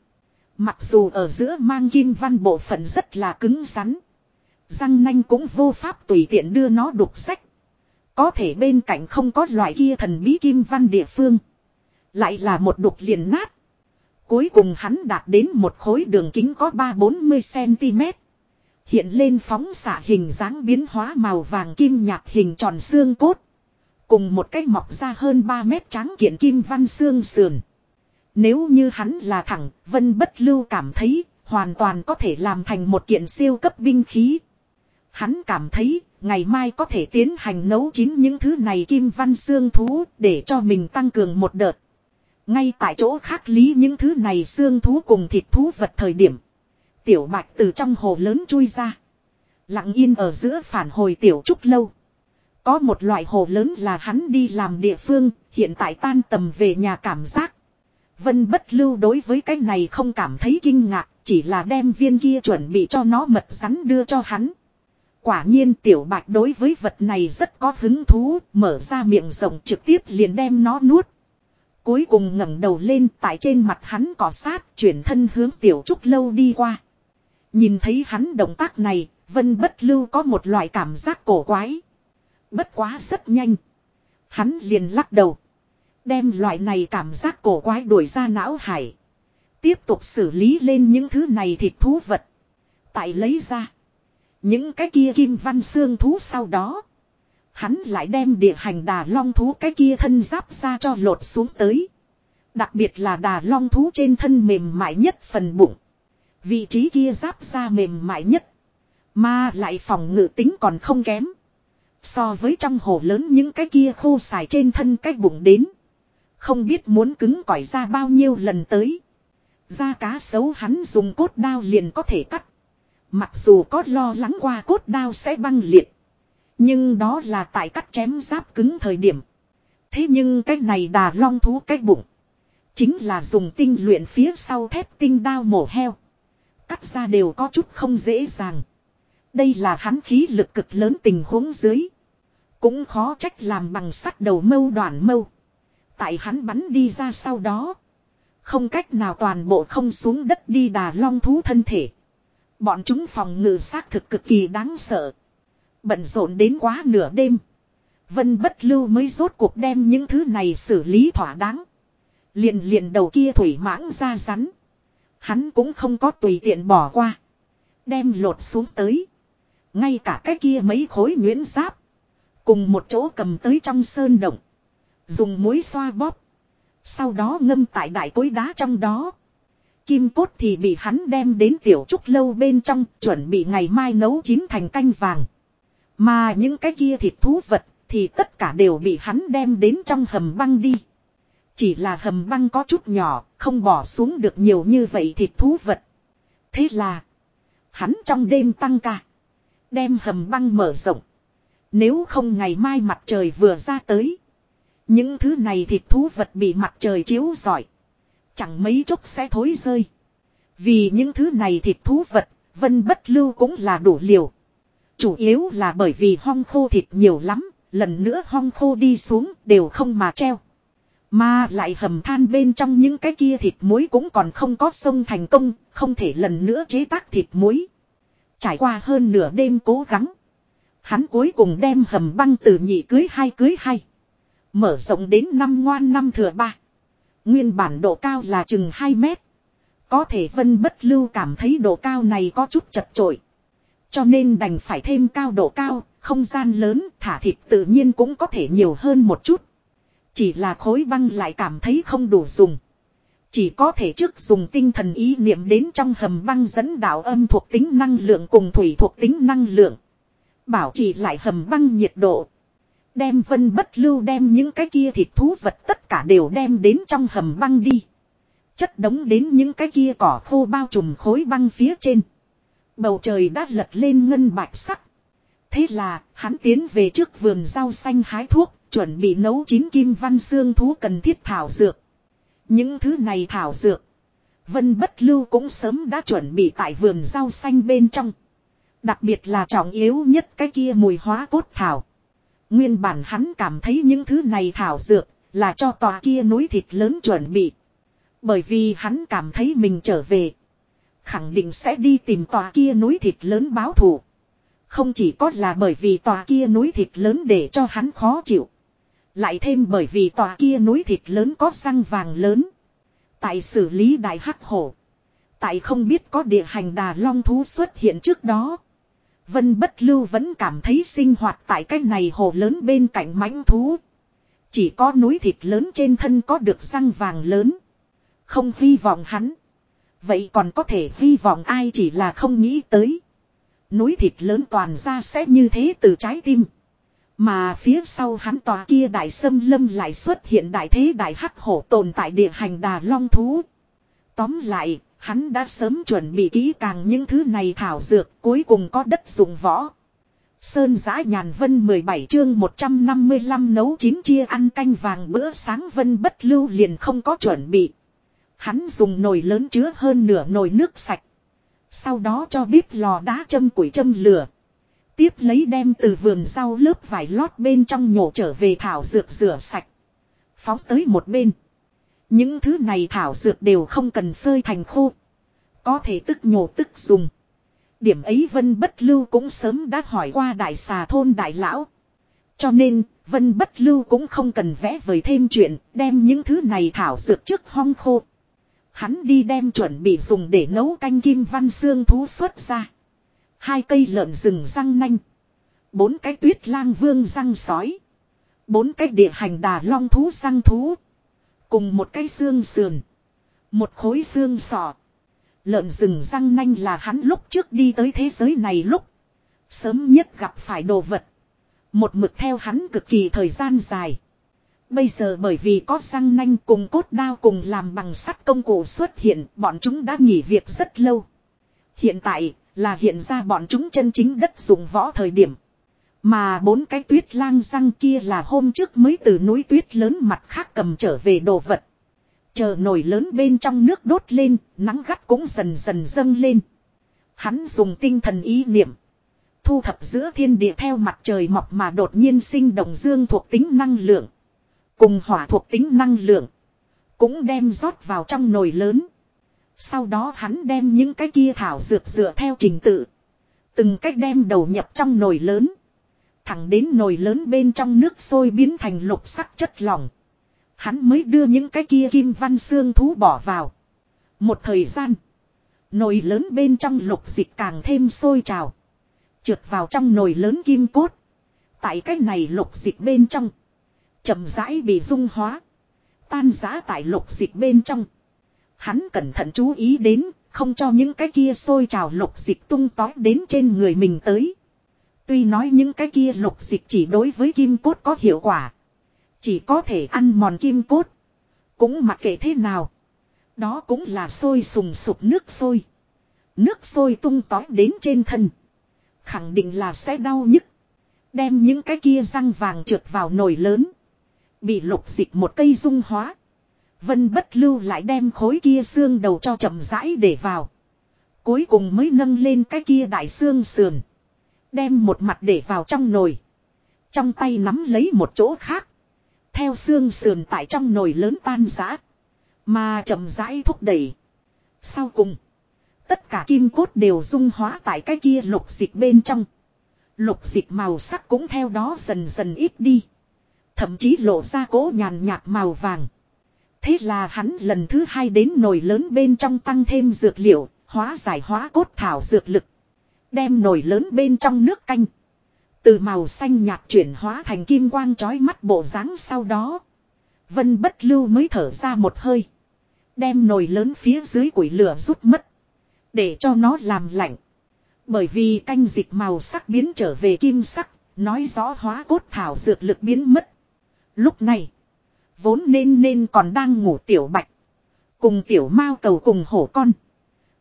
Mặc dù ở giữa mang kim văn bộ phận rất là cứng rắn. Răng nanh cũng vô pháp tùy tiện đưa nó đục sách. Có thể bên cạnh không có loại kia thần bí kim văn địa phương. Lại là một đục liền nát. Cuối cùng hắn đạt đến một khối đường kính có 3-40cm. Hiện lên phóng xạ hình dáng biến hóa màu vàng kim nhạt hình tròn xương cốt. Cùng một cái mọc ra hơn 3 mét trắng kiện kim văn xương sườn. Nếu như hắn là thẳng, Vân Bất Lưu cảm thấy, hoàn toàn có thể làm thành một kiện siêu cấp binh khí. Hắn cảm thấy, ngày mai có thể tiến hành nấu chín những thứ này kim văn xương thú, để cho mình tăng cường một đợt. Ngay tại chỗ khác lý những thứ này xương thú cùng thịt thú vật thời điểm. Tiểu bạch từ trong hồ lớn chui ra. Lặng yên ở giữa phản hồi tiểu trúc lâu. Có một loại hồ lớn là hắn đi làm địa phương, hiện tại tan tầm về nhà cảm giác. Vân bất lưu đối với cái này không cảm thấy kinh ngạc, chỉ là đem viên kia chuẩn bị cho nó mật rắn đưa cho hắn. Quả nhiên tiểu bạch đối với vật này rất có hứng thú, mở ra miệng rộng trực tiếp liền đem nó nuốt. Cuối cùng ngẩng đầu lên tại trên mặt hắn cỏ sát, chuyển thân hướng tiểu trúc lâu đi qua. Nhìn thấy hắn động tác này, vân bất lưu có một loại cảm giác cổ quái. Bất quá rất nhanh. Hắn liền lắc đầu. Đem loại này cảm giác cổ quái đuổi ra não hải. Tiếp tục xử lý lên những thứ này thịt thú vật. Tại lấy ra. Những cái kia kim văn xương thú sau đó. Hắn lại đem địa hành đà long thú cái kia thân giáp ra cho lột xuống tới. Đặc biệt là đà long thú trên thân mềm mại nhất phần bụng. Vị trí kia giáp ra mềm mại nhất. Mà lại phòng ngự tính còn không kém. So với trong hồ lớn những cái kia khô xài trên thân cái bụng đến. Không biết muốn cứng cỏi ra bao nhiêu lần tới. Da cá sấu hắn dùng cốt đao liền có thể cắt. Mặc dù có lo lắng qua cốt đao sẽ băng liệt. Nhưng đó là tại cắt chém giáp cứng thời điểm. Thế nhưng cái này đà long thú cái bụng. Chính là dùng tinh luyện phía sau thép tinh đao mổ heo. Cắt ra đều có chút không dễ dàng. Đây là hắn khí lực cực lớn tình huống dưới. Cũng khó trách làm bằng sắt đầu mâu đoạn mâu. Tại hắn bắn đi ra sau đó. Không cách nào toàn bộ không xuống đất đi đà long thú thân thể. Bọn chúng phòng ngự xác thực cực kỳ đáng sợ. Bận rộn đến quá nửa đêm. Vân bất lưu mới rốt cuộc đem những thứ này xử lý thỏa đáng. Liền liền đầu kia thủy mãng ra rắn. Hắn cũng không có tùy tiện bỏ qua. Đem lột xuống tới. Ngay cả cái kia mấy khối nguyễn giáp. Cùng một chỗ cầm tới trong sơn động. Dùng muối xoa bóp. Sau đó ngâm tại đại cối đá trong đó. Kim cốt thì bị hắn đem đến tiểu trúc lâu bên trong chuẩn bị ngày mai nấu chín thành canh vàng. Mà những cái kia thịt thú vật thì tất cả đều bị hắn đem đến trong hầm băng đi. Chỉ là hầm băng có chút nhỏ, không bỏ xuống được nhiều như vậy thịt thú vật. Thế là, hắn trong đêm tăng ca, đem hầm băng mở rộng. Nếu không ngày mai mặt trời vừa ra tới, những thứ này thịt thú vật bị mặt trời chiếu rọi, chẳng mấy chốc sẽ thối rơi. Vì những thứ này thịt thú vật, vân bất lưu cũng là đủ liều. Chủ yếu là bởi vì hong khô thịt nhiều lắm, lần nữa hong khô đi xuống đều không mà treo. Mà lại hầm than bên trong những cái kia thịt muối cũng còn không có sông thành công, không thể lần nữa chế tác thịt muối. Trải qua hơn nửa đêm cố gắng. Hắn cuối cùng đem hầm băng từ nhị cưới hai cưới hai. Mở rộng đến năm ngoan năm thừa ba. Nguyên bản độ cao là chừng 2 mét. Có thể vân bất lưu cảm thấy độ cao này có chút chật trội. Cho nên đành phải thêm cao độ cao, không gian lớn, thả thịt tự nhiên cũng có thể nhiều hơn một chút. Chỉ là khối băng lại cảm thấy không đủ dùng. Chỉ có thể trước dùng tinh thần ý niệm đến trong hầm băng dẫn đạo âm thuộc tính năng lượng cùng thủy thuộc tính năng lượng. Bảo trì lại hầm băng nhiệt độ. Đem vân bất lưu đem những cái kia thịt thú vật tất cả đều đem đến trong hầm băng đi. Chất đống đến những cái kia cỏ khô bao trùm khối băng phía trên. Bầu trời đã lật lên ngân bạch sắc. Thế là, hắn tiến về trước vườn rau xanh hái thuốc, chuẩn bị nấu chín kim văn xương thú cần thiết thảo dược. Những thứ này thảo dược, Vân Bất Lưu cũng sớm đã chuẩn bị tại vườn rau xanh bên trong. Đặc biệt là trọng yếu nhất cái kia mùi hóa cốt thảo. Nguyên bản hắn cảm thấy những thứ này thảo dược là cho tòa kia núi thịt lớn chuẩn bị. Bởi vì hắn cảm thấy mình trở về. Khẳng định sẽ đi tìm tòa kia núi thịt lớn báo thù. Không chỉ có là bởi vì tòa kia núi thịt lớn để cho hắn khó chịu. Lại thêm bởi vì tòa kia núi thịt lớn có răng vàng lớn. Tại xử lý đại hắc hổ. Tại không biết có địa hành đà long thú xuất hiện trước đó. Vân bất lưu vẫn cảm thấy sinh hoạt tại cái này hồ lớn bên cạnh mãnh thú. Chỉ có núi thịt lớn trên thân có được răng vàng lớn. Không hy vọng hắn. Vậy còn có thể hy vọng ai chỉ là không nghĩ tới. Núi thịt lớn toàn ra sẽ như thế từ trái tim. Mà phía sau hắn tòa kia đại sâm lâm lại xuất hiện đại thế đại hắc hổ tồn tại địa hành đà long thú. Tóm lại, hắn đã sớm chuẩn bị kỹ càng những thứ này thảo dược, cuối cùng có đất dùng võ. Sơn giã nhàn vân 17 chương 155 nấu chín chia ăn canh vàng bữa sáng vân bất lưu liền không có chuẩn bị. Hắn dùng nồi lớn chứa hơn nửa nồi nước sạch. Sau đó cho bếp lò đá châm củi châm lửa. Tiếp lấy đem từ vườn rau lớp vải lót bên trong nhổ trở về thảo dược rửa sạch. Phóng tới một bên. Những thứ này thảo dược đều không cần phơi thành khô. Có thể tức nhổ tức dùng. Điểm ấy Vân Bất Lưu cũng sớm đã hỏi qua đại xà thôn đại lão. Cho nên, Vân Bất Lưu cũng không cần vẽ vời thêm chuyện, đem những thứ này thảo dược trước hong khô. Hắn đi đem chuẩn bị dùng để nấu canh kim văn xương thú xuất ra. Hai cây lợn rừng răng nanh. Bốn cái tuyết lang vương răng sói. Bốn cái địa hành đà long thú răng thú. Cùng một cái xương sườn. Một khối xương sọ. Lợn rừng răng nanh là hắn lúc trước đi tới thế giới này lúc. Sớm nhất gặp phải đồ vật. Một mực theo hắn cực kỳ thời gian dài. Bây giờ bởi vì có răng nanh cùng cốt đao cùng làm bằng sắt công cụ xuất hiện, bọn chúng đã nghỉ việc rất lâu. Hiện tại, là hiện ra bọn chúng chân chính đất dùng võ thời điểm. Mà bốn cái tuyết lang răng kia là hôm trước mới từ núi tuyết lớn mặt khác cầm trở về đồ vật. Chờ nồi lớn bên trong nước đốt lên, nắng gắt cũng dần dần dâng lên. Hắn dùng tinh thần ý niệm. Thu thập giữa thiên địa theo mặt trời mọc mà đột nhiên sinh động dương thuộc tính năng lượng. Cùng hỏa thuộc tính năng lượng. Cũng đem rót vào trong nồi lớn. Sau đó hắn đem những cái kia thảo dược dựa theo trình tự. Từng cách đem đầu nhập trong nồi lớn. Thẳng đến nồi lớn bên trong nước sôi biến thành lục sắc chất lỏng. Hắn mới đưa những cái kia kim văn xương thú bỏ vào. Một thời gian. Nồi lớn bên trong lục dịch càng thêm sôi trào. Trượt vào trong nồi lớn kim cốt. Tại cái này lục dịch bên trong. chậm rãi bị dung hóa. Tan giá tại lục dịch bên trong. Hắn cẩn thận chú ý đến. Không cho những cái kia sôi trào lục dịch tung tói đến trên người mình tới. Tuy nói những cái kia lục dịch chỉ đối với kim cốt có hiệu quả. Chỉ có thể ăn mòn kim cốt. Cũng mặc kệ thế nào. Đó cũng là sôi sùng sục nước sôi. Nước sôi tung tói đến trên thân. Khẳng định là sẽ đau nhức. Đem những cái kia răng vàng trượt vào nồi lớn. Bị lục dịch một cây dung hóa. Vân bất lưu lại đem khối kia xương đầu cho chậm rãi để vào. Cuối cùng mới nâng lên cái kia đại xương sườn. Đem một mặt để vào trong nồi. Trong tay nắm lấy một chỗ khác. Theo xương sườn tại trong nồi lớn tan giã. Mà chậm rãi thúc đẩy. Sau cùng. Tất cả kim cốt đều dung hóa tại cái kia lục dịch bên trong. Lục dịch màu sắc cũng theo đó dần dần ít đi. Thậm chí lộ ra cố nhàn nhạt màu vàng. Thế là hắn lần thứ hai đến nồi lớn bên trong tăng thêm dược liệu, hóa giải hóa cốt thảo dược lực. Đem nồi lớn bên trong nước canh. Từ màu xanh nhạt chuyển hóa thành kim quang chói mắt bộ dáng sau đó. Vân bất lưu mới thở ra một hơi. Đem nồi lớn phía dưới củi lửa rút mất. Để cho nó làm lạnh. Bởi vì canh dịch màu sắc biến trở về kim sắc, nói rõ hóa cốt thảo dược lực biến mất. Lúc này, vốn nên nên còn đang ngủ tiểu bạch. Cùng tiểu mao cầu cùng hổ con.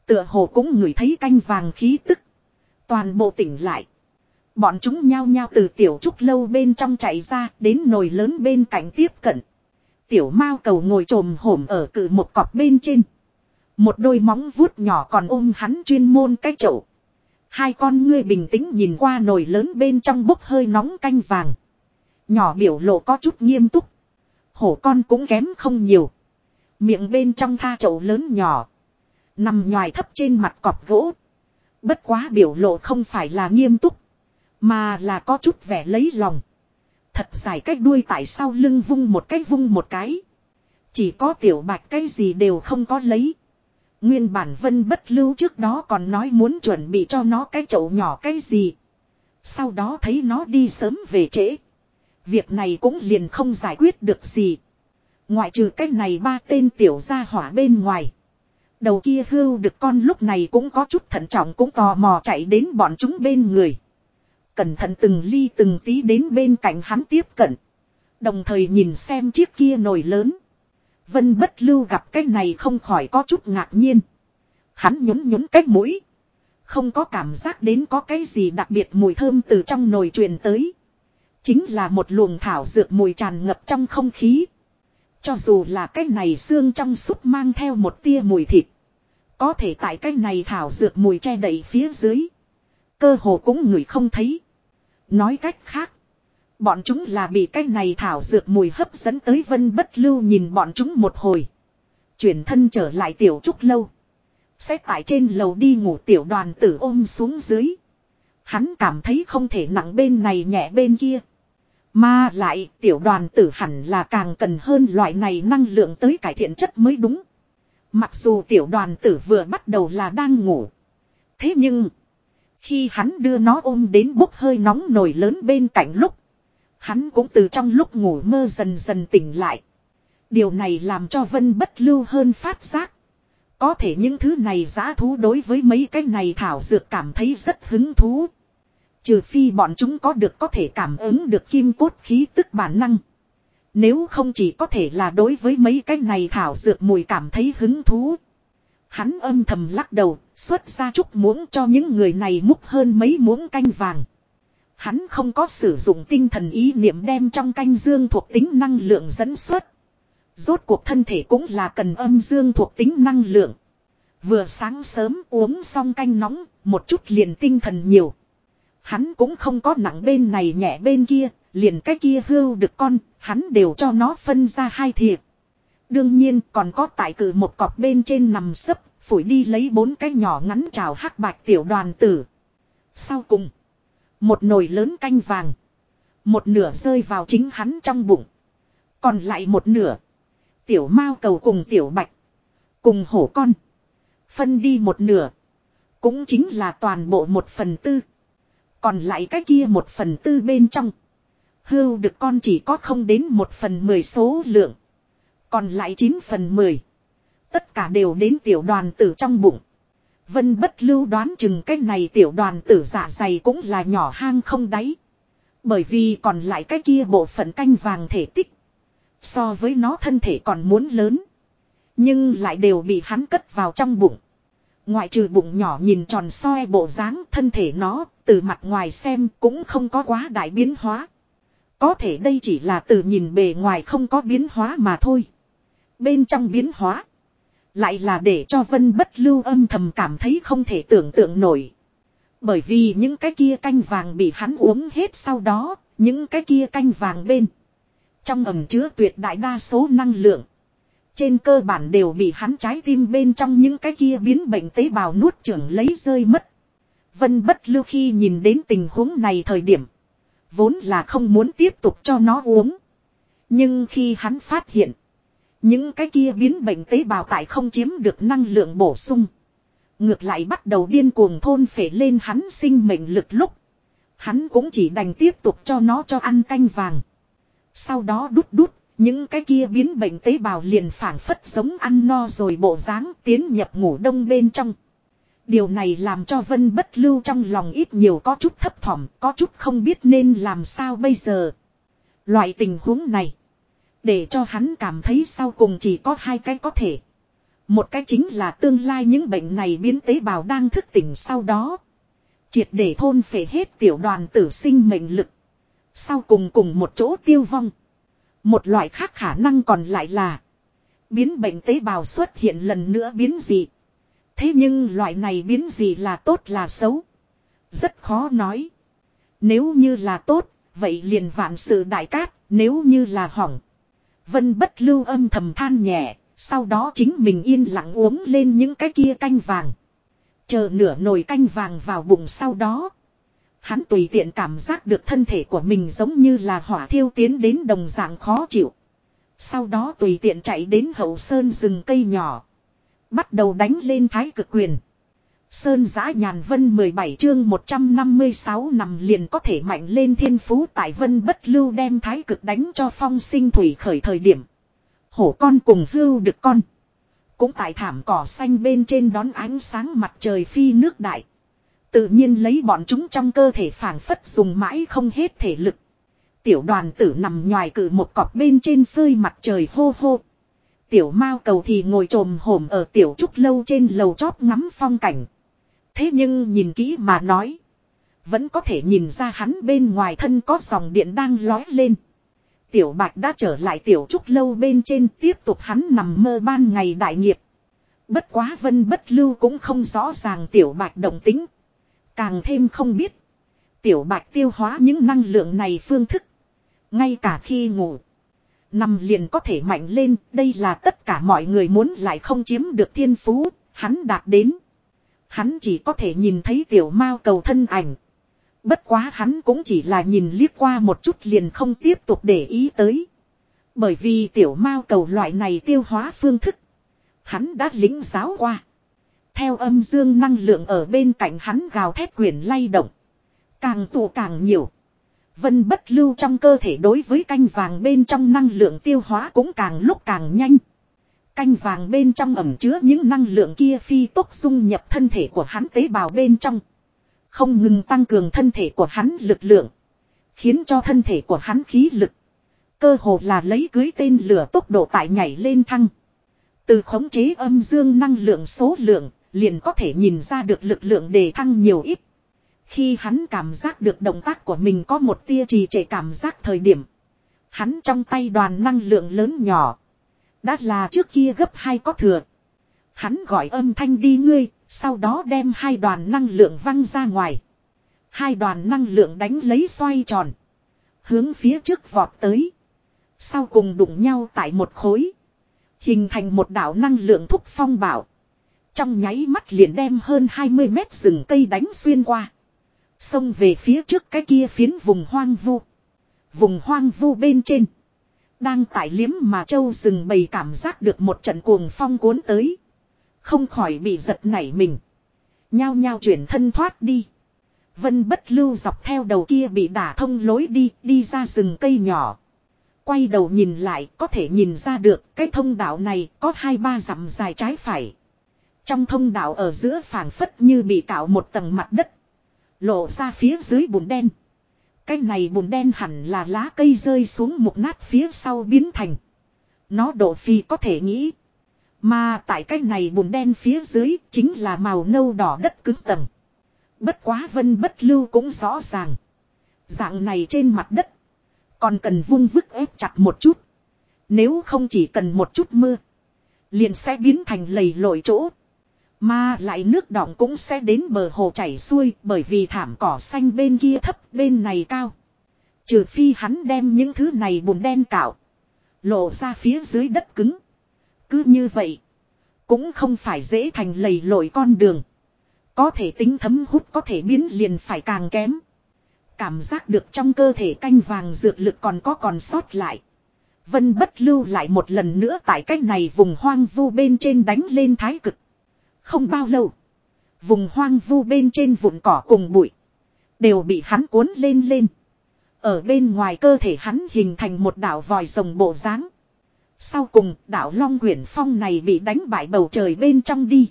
Tựa hồ cũng ngửi thấy canh vàng khí tức. Toàn bộ tỉnh lại. Bọn chúng nhao nhao từ tiểu trúc lâu bên trong chạy ra, đến nồi lớn bên cạnh tiếp cận. Tiểu mao cầu ngồi trồm hổm ở cự một cọp bên trên. Một đôi móng vuốt nhỏ còn ôm hắn chuyên môn cái chậu. Hai con ngươi bình tĩnh nhìn qua nồi lớn bên trong bốc hơi nóng canh vàng. Nhỏ biểu lộ có chút nghiêm túc. Hổ con cũng kém không nhiều. Miệng bên trong tha chậu lớn nhỏ. Nằm nhòi thấp trên mặt cọp gỗ. Bất quá biểu lộ không phải là nghiêm túc. Mà là có chút vẻ lấy lòng. Thật dài cách đuôi tại sau lưng vung một cái vung một cái. Chỉ có tiểu bạch cái gì đều không có lấy. Nguyên bản vân bất lưu trước đó còn nói muốn chuẩn bị cho nó cái chậu nhỏ cái gì. Sau đó thấy nó đi sớm về trễ. Việc này cũng liền không giải quyết được gì. Ngoại trừ cái này ba tên tiểu gia hỏa bên ngoài. Đầu kia hưu được con lúc này cũng có chút thận trọng cũng tò mò chạy đến bọn chúng bên người. Cẩn thận từng ly từng tí đến bên cạnh hắn tiếp cận. Đồng thời nhìn xem chiếc kia nồi lớn. Vân bất lưu gặp cái này không khỏi có chút ngạc nhiên. Hắn nhún nhún cái mũi. Không có cảm giác đến có cái gì đặc biệt mùi thơm từ trong nồi truyền tới. Chính là một luồng thảo dược mùi tràn ngập trong không khí. Cho dù là cái này xương trong súp mang theo một tia mùi thịt. Có thể tại cái này thảo dược mùi che đậy phía dưới. Cơ hồ cũng người không thấy. Nói cách khác. Bọn chúng là bị cái này thảo dược mùi hấp dẫn tới vân bất lưu nhìn bọn chúng một hồi. Chuyển thân trở lại tiểu trúc lâu. Sẽ tại trên lầu đi ngủ tiểu đoàn tử ôm xuống dưới. Hắn cảm thấy không thể nặng bên này nhẹ bên kia. Mà lại, tiểu đoàn tử hẳn là càng cần hơn loại này năng lượng tới cải thiện chất mới đúng. Mặc dù tiểu đoàn tử vừa bắt đầu là đang ngủ. Thế nhưng. Khi hắn đưa nó ôm đến bốc hơi nóng nổi lớn bên cạnh lúc. Hắn cũng từ trong lúc ngủ mơ dần dần tỉnh lại. Điều này làm cho Vân bất lưu hơn phát giác. Có thể những thứ này giá thú đối với mấy cái này thảo dược cảm thấy rất hứng thú. Trừ phi bọn chúng có được có thể cảm ứng được kim cốt khí tức bản năng. Nếu không chỉ có thể là đối với mấy cái này thảo dược mùi cảm thấy hứng thú. Hắn âm thầm lắc đầu, xuất ra chút muỗng cho những người này múc hơn mấy muỗng canh vàng. Hắn không có sử dụng tinh thần ý niệm đem trong canh dương thuộc tính năng lượng dẫn xuất. Rốt cuộc thân thể cũng là cần âm dương thuộc tính năng lượng. Vừa sáng sớm uống xong canh nóng, một chút liền tinh thần nhiều. Hắn cũng không có nặng bên này nhẹ bên kia, liền cái kia hưu được con, hắn đều cho nó phân ra hai thiệt Đương nhiên còn có tại cử một cọp bên trên nằm sấp, phủi đi lấy bốn cái nhỏ ngắn chào hắc bạch tiểu đoàn tử. Sau cùng, một nồi lớn canh vàng. Một nửa rơi vào chính hắn trong bụng. Còn lại một nửa. Tiểu mao cầu cùng tiểu bạch. Cùng hổ con. Phân đi một nửa. Cũng chính là toàn bộ một phần tư. Còn lại cái kia một phần tư bên trong. Hưu được con chỉ có không đến một phần mười số lượng. Còn lại chín phần mười. Tất cả đều đến tiểu đoàn tử trong bụng. Vân bất lưu đoán chừng cái này tiểu đoàn tử dạ dày cũng là nhỏ hang không đáy. Bởi vì còn lại cái kia bộ phận canh vàng thể tích. So với nó thân thể còn muốn lớn. Nhưng lại đều bị hắn cất vào trong bụng. Ngoại trừ bụng nhỏ nhìn tròn soi bộ dáng thân thể nó, từ mặt ngoài xem cũng không có quá đại biến hóa. Có thể đây chỉ là từ nhìn bề ngoài không có biến hóa mà thôi. Bên trong biến hóa. Lại là để cho vân bất lưu âm thầm cảm thấy không thể tưởng tượng nổi. Bởi vì những cái kia canh vàng bị hắn uống hết sau đó, những cái kia canh vàng bên. Trong ẩm chứa tuyệt đại đa số năng lượng. Trên cơ bản đều bị hắn trái tim bên trong những cái kia biến bệnh tế bào nuốt trưởng lấy rơi mất. Vân bất lưu khi nhìn đến tình huống này thời điểm. Vốn là không muốn tiếp tục cho nó uống. Nhưng khi hắn phát hiện. Những cái kia biến bệnh tế bào tại không chiếm được năng lượng bổ sung. Ngược lại bắt đầu điên cuồng thôn phể lên hắn sinh mệnh lực lúc. Hắn cũng chỉ đành tiếp tục cho nó cho ăn canh vàng. Sau đó đút đút, những cái kia biến bệnh tế bào liền phản phất giống ăn no rồi bộ dáng tiến nhập ngủ đông bên trong. Điều này làm cho Vân bất lưu trong lòng ít nhiều có chút thấp thỏm, có chút không biết nên làm sao bây giờ. Loại tình huống này, để cho hắn cảm thấy sau cùng chỉ có hai cái có thể. Một cái chính là tương lai những bệnh này biến tế bào đang thức tỉnh sau đó. Triệt để thôn phệ hết tiểu đoàn tử sinh mệnh lực. Sau cùng cùng một chỗ tiêu vong. Một loại khác khả năng còn lại là. Biến bệnh tế bào xuất hiện lần nữa biến dị. Thế nhưng loại này biến gì là tốt là xấu. Rất khó nói. Nếu như là tốt, vậy liền vạn sự đại cát, nếu như là hỏng. Vân bất lưu âm thầm than nhẹ, sau đó chính mình yên lặng uống lên những cái kia canh vàng. Chờ nửa nồi canh vàng vào bụng sau đó. Hắn tùy tiện cảm giác được thân thể của mình giống như là hỏa thiêu tiến đến đồng dạng khó chịu. Sau đó tùy tiện chạy đến hậu sơn rừng cây nhỏ. Bắt đầu đánh lên thái cực quyền. Sơn giã nhàn vân 17 chương 156 nằm liền có thể mạnh lên thiên phú tại vân bất lưu đem thái cực đánh cho phong sinh thủy khởi thời điểm. Hổ con cùng hưu được con. Cũng tại thảm cỏ xanh bên trên đón ánh sáng mặt trời phi nước đại. Tự nhiên lấy bọn chúng trong cơ thể phản phất dùng mãi không hết thể lực. Tiểu đoàn tử nằm nhòi cử một cọp bên trên phơi mặt trời hô hô. Tiểu mao cầu thì ngồi trồm hổm ở tiểu trúc lâu trên lầu chóp ngắm phong cảnh. Thế nhưng nhìn kỹ mà nói. Vẫn có thể nhìn ra hắn bên ngoài thân có dòng điện đang lói lên. Tiểu bạch đã trở lại tiểu trúc lâu bên trên tiếp tục hắn nằm mơ ban ngày đại nghiệp. Bất quá vân bất lưu cũng không rõ ràng tiểu bạch động tính. Càng thêm không biết. Tiểu bạch tiêu hóa những năng lượng này phương thức. Ngay cả khi ngủ. Nằm liền có thể mạnh lên, đây là tất cả mọi người muốn lại không chiếm được thiên phú, hắn đạt đến. Hắn chỉ có thể nhìn thấy tiểu mao cầu thân ảnh. Bất quá hắn cũng chỉ là nhìn liếc qua một chút liền không tiếp tục để ý tới. Bởi vì tiểu mao cầu loại này tiêu hóa phương thức. Hắn đã lính giáo qua. Theo âm dương năng lượng ở bên cạnh hắn gào thét quyển lay động. Càng tụ càng nhiều. Vân bất lưu trong cơ thể đối với canh vàng bên trong năng lượng tiêu hóa cũng càng lúc càng nhanh. Canh vàng bên trong ẩm chứa những năng lượng kia phi tốc dung nhập thân thể của hắn tế bào bên trong. Không ngừng tăng cường thân thể của hắn lực lượng. Khiến cho thân thể của hắn khí lực. Cơ hồ là lấy cưới tên lửa tốc độ tại nhảy lên thăng. Từ khống chế âm dương năng lượng số lượng, liền có thể nhìn ra được lực lượng đề thăng nhiều ít. Khi hắn cảm giác được động tác của mình có một tia trì trệ cảm giác thời điểm. Hắn trong tay đoàn năng lượng lớn nhỏ. Đã là trước kia gấp hai có thừa. Hắn gọi âm thanh đi ngươi, sau đó đem hai đoàn năng lượng văng ra ngoài. Hai đoàn năng lượng đánh lấy xoay tròn. Hướng phía trước vọt tới. Sau cùng đụng nhau tại một khối. Hình thành một đảo năng lượng thúc phong bảo. Trong nháy mắt liền đem hơn 20 mét rừng cây đánh xuyên qua. Xông về phía trước cái kia phiến vùng hoang vu. Vùng hoang vu bên trên. Đang tại liếm mà châu rừng bầy cảm giác được một trận cuồng phong cuốn tới. Không khỏi bị giật nảy mình. Nhao nhao chuyển thân thoát đi. Vân bất lưu dọc theo đầu kia bị đả thông lối đi, đi ra rừng cây nhỏ. Quay đầu nhìn lại có thể nhìn ra được cái thông đạo này có hai ba dặm dài trái phải. Trong thông đạo ở giữa phảng phất như bị cạo một tầng mặt đất. Lộ ra phía dưới bùn đen. Cái này bùn đen hẳn là lá cây rơi xuống một nát phía sau biến thành. Nó độ phi có thể nghĩ. Mà tại cái này bùn đen phía dưới chính là màu nâu đỏ đất cứng tầng. Bất quá vân bất lưu cũng rõ ràng. Dạng này trên mặt đất. Còn cần vung vức ép chặt một chút. Nếu không chỉ cần một chút mưa. Liền sẽ biến thành lầy lội chỗ. Mà lại nước đọng cũng sẽ đến bờ hồ chảy xuôi bởi vì thảm cỏ xanh bên kia thấp, bên này cao. Trừ phi hắn đem những thứ này bùn đen cạo. Lộ ra phía dưới đất cứng. Cứ như vậy. Cũng không phải dễ thành lầy lội con đường. Có thể tính thấm hút có thể biến liền phải càng kém. Cảm giác được trong cơ thể canh vàng dược lực còn có còn sót lại. Vân bất lưu lại một lần nữa tại cách này vùng hoang vu bên trên đánh lên thái cực. Không bao lâu. Vùng hoang vu bên trên vụn cỏ cùng bụi. Đều bị hắn cuốn lên lên. Ở bên ngoài cơ thể hắn hình thành một đảo vòi rồng bộ dáng. Sau cùng, đảo Long Quyển Phong này bị đánh bại bầu trời bên trong đi.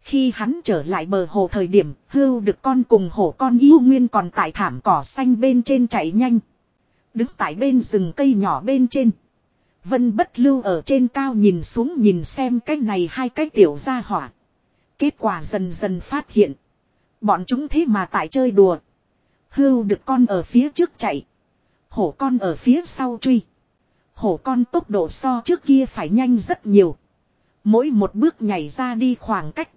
Khi hắn trở lại bờ hồ thời điểm, hưu được con cùng hổ con yêu nguyên còn tại thảm cỏ xanh bên trên chạy nhanh. Đứng tại bên rừng cây nhỏ bên trên. Vân bất lưu ở trên cao nhìn xuống nhìn xem cái này hai cái tiểu ra hỏa. Kết quả dần dần phát hiện. Bọn chúng thế mà tại chơi đùa. Hưu được con ở phía trước chạy. Hổ con ở phía sau truy. Hổ con tốc độ so trước kia phải nhanh rất nhiều. Mỗi một bước nhảy ra đi khoảng cách.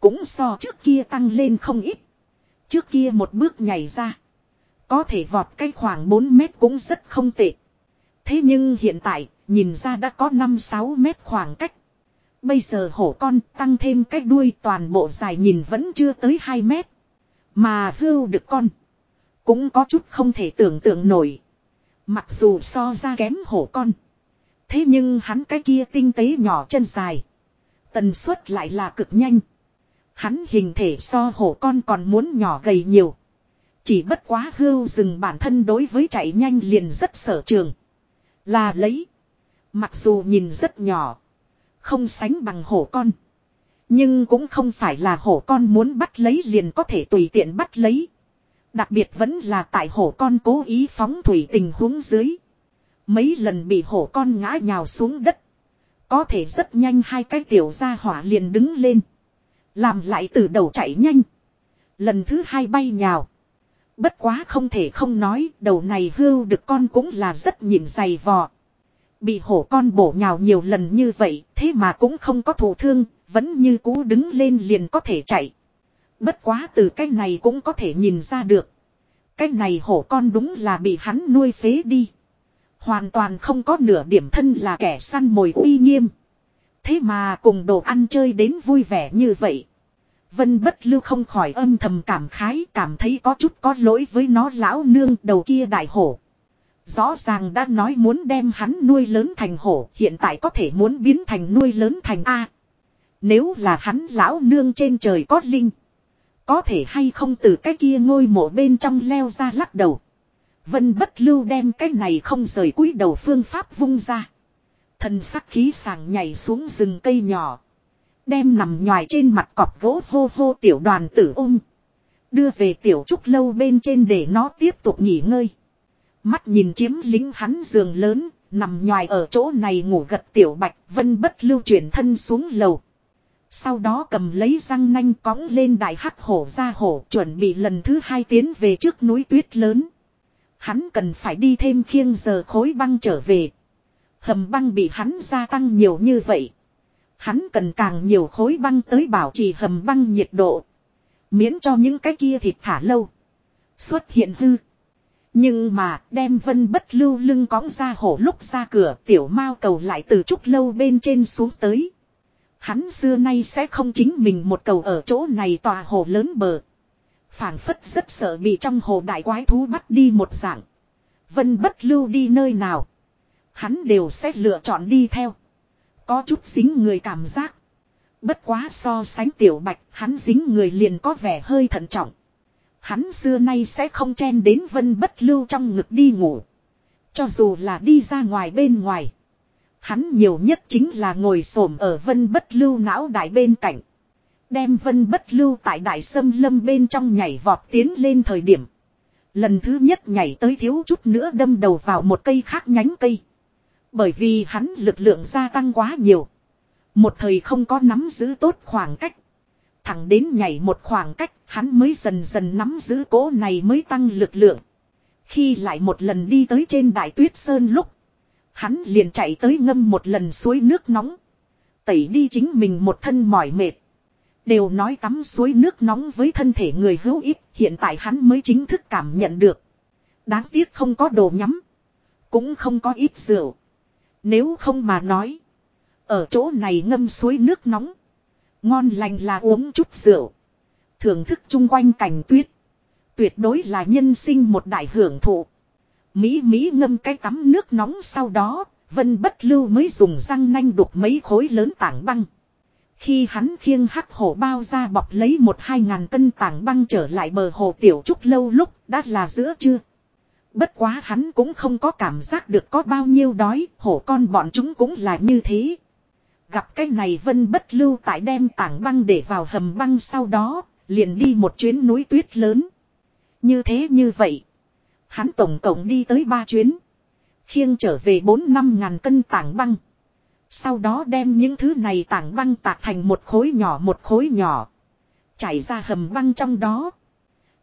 Cũng so trước kia tăng lên không ít. Trước kia một bước nhảy ra. Có thể vọt cái khoảng 4 mét cũng rất không tệ. Thế nhưng hiện tại, nhìn ra đã có 5-6 mét khoảng cách. Bây giờ hổ con tăng thêm cái đuôi toàn bộ dài nhìn vẫn chưa tới 2 mét. Mà hưu được con. Cũng có chút không thể tưởng tượng nổi. Mặc dù so ra kém hổ con. Thế nhưng hắn cái kia tinh tế nhỏ chân dài. Tần suất lại là cực nhanh. Hắn hình thể so hổ con còn muốn nhỏ gầy nhiều. Chỉ bất quá hưu dừng bản thân đối với chạy nhanh liền rất sở trường. Là lấy. Mặc dù nhìn rất nhỏ. Không sánh bằng hổ con. Nhưng cũng không phải là hổ con muốn bắt lấy liền có thể tùy tiện bắt lấy. Đặc biệt vẫn là tại hổ con cố ý phóng thủy tình huống dưới. Mấy lần bị hổ con ngã nhào xuống đất. Có thể rất nhanh hai cái tiểu ra hỏa liền đứng lên. Làm lại từ đầu chạy nhanh. Lần thứ hai bay nhào. Bất quá không thể không nói, đầu này hưu được con cũng là rất nhịn dày vò. Bị hổ con bổ nhào nhiều lần như vậy thế mà cũng không có thụ thương, vẫn như cú đứng lên liền có thể chạy. Bất quá từ cái này cũng có thể nhìn ra được. Cái này hổ con đúng là bị hắn nuôi phế đi. Hoàn toàn không có nửa điểm thân là kẻ săn mồi uy nghiêm. Thế mà cùng đồ ăn chơi đến vui vẻ như vậy. Vân bất lưu không khỏi âm thầm cảm khái cảm thấy có chút có lỗi với nó lão nương đầu kia đại hổ. Rõ ràng đã nói muốn đem hắn nuôi lớn thành hổ, hiện tại có thể muốn biến thành nuôi lớn thành A. Nếu là hắn lão nương trên trời có linh. Có thể hay không từ cái kia ngôi mộ bên trong leo ra lắc đầu. Vân bất lưu đem cái này không rời cúi đầu phương pháp vung ra. Thần sắc khí sàng nhảy xuống rừng cây nhỏ. Đem nằm nhòi trên mặt cọp gỗ hô hô tiểu đoàn tử ôm. Đưa về tiểu trúc lâu bên trên để nó tiếp tục nghỉ ngơi. Mắt nhìn chiếm lính hắn giường lớn, nằm nhòi ở chỗ này ngủ gật tiểu bạch, vân bất lưu chuyển thân xuống lầu. Sau đó cầm lấy răng nanh cõng lên đại hắc hổ ra hổ chuẩn bị lần thứ hai tiến về trước núi tuyết lớn. Hắn cần phải đi thêm khiêng giờ khối băng trở về. Hầm băng bị hắn gia tăng nhiều như vậy. Hắn cần càng nhiều khối băng tới bảo trì hầm băng nhiệt độ. Miễn cho những cái kia thịt thả lâu. Xuất hiện hư. Nhưng mà đem vân bất lưu lưng cõng ra hổ lúc ra cửa tiểu mao cầu lại từ chút lâu bên trên xuống tới. Hắn xưa nay sẽ không chính mình một cầu ở chỗ này tòa hồ lớn bờ. phảng phất rất sợ bị trong hồ đại quái thú bắt đi một dạng. Vân bất lưu đi nơi nào. Hắn đều sẽ lựa chọn đi theo. Có chút dính người cảm giác. Bất quá so sánh tiểu bạch, hắn dính người liền có vẻ hơi thận trọng. Hắn xưa nay sẽ không chen đến vân bất lưu trong ngực đi ngủ. Cho dù là đi ra ngoài bên ngoài. Hắn nhiều nhất chính là ngồi xổm ở vân bất lưu não đại bên cạnh. Đem vân bất lưu tại đại sâm lâm bên trong nhảy vọt tiến lên thời điểm. Lần thứ nhất nhảy tới thiếu chút nữa đâm đầu vào một cây khác nhánh cây. Bởi vì hắn lực lượng gia tăng quá nhiều. Một thời không có nắm giữ tốt khoảng cách. Thẳng đến nhảy một khoảng cách, hắn mới dần dần nắm giữ cố này mới tăng lực lượng. Khi lại một lần đi tới trên đại tuyết sơn lúc. Hắn liền chạy tới ngâm một lần suối nước nóng. Tẩy đi chính mình một thân mỏi mệt. Đều nói tắm suối nước nóng với thân thể người hữu ích, hiện tại hắn mới chính thức cảm nhận được. Đáng tiếc không có đồ nhắm. Cũng không có ít rượu. Nếu không mà nói. Ở chỗ này ngâm suối nước nóng. Ngon lành là uống chút rượu. Thưởng thức chung quanh cảnh tuyết. Tuyệt đối là nhân sinh một đại hưởng thụ. Mỹ Mỹ ngâm cái tắm nước nóng sau đó, Vân Bất Lưu mới dùng răng nanh đục mấy khối lớn tảng băng. Khi hắn khiêng hắc hổ bao ra bọc lấy một hai ngàn cân tảng băng trở lại bờ hồ tiểu trúc lâu lúc đã là giữa trưa. Bất quá hắn cũng không có cảm giác được có bao nhiêu đói, hổ con bọn chúng cũng là như thế. Gặp cái này vân bất lưu tại đem tảng băng để vào hầm băng sau đó, liền đi một chuyến núi tuyết lớn. Như thế như vậy. Hắn tổng cộng đi tới ba chuyến. Khiêng trở về bốn năm ngàn cân tảng băng. Sau đó đem những thứ này tảng băng tạc thành một khối nhỏ một khối nhỏ. Chảy ra hầm băng trong đó.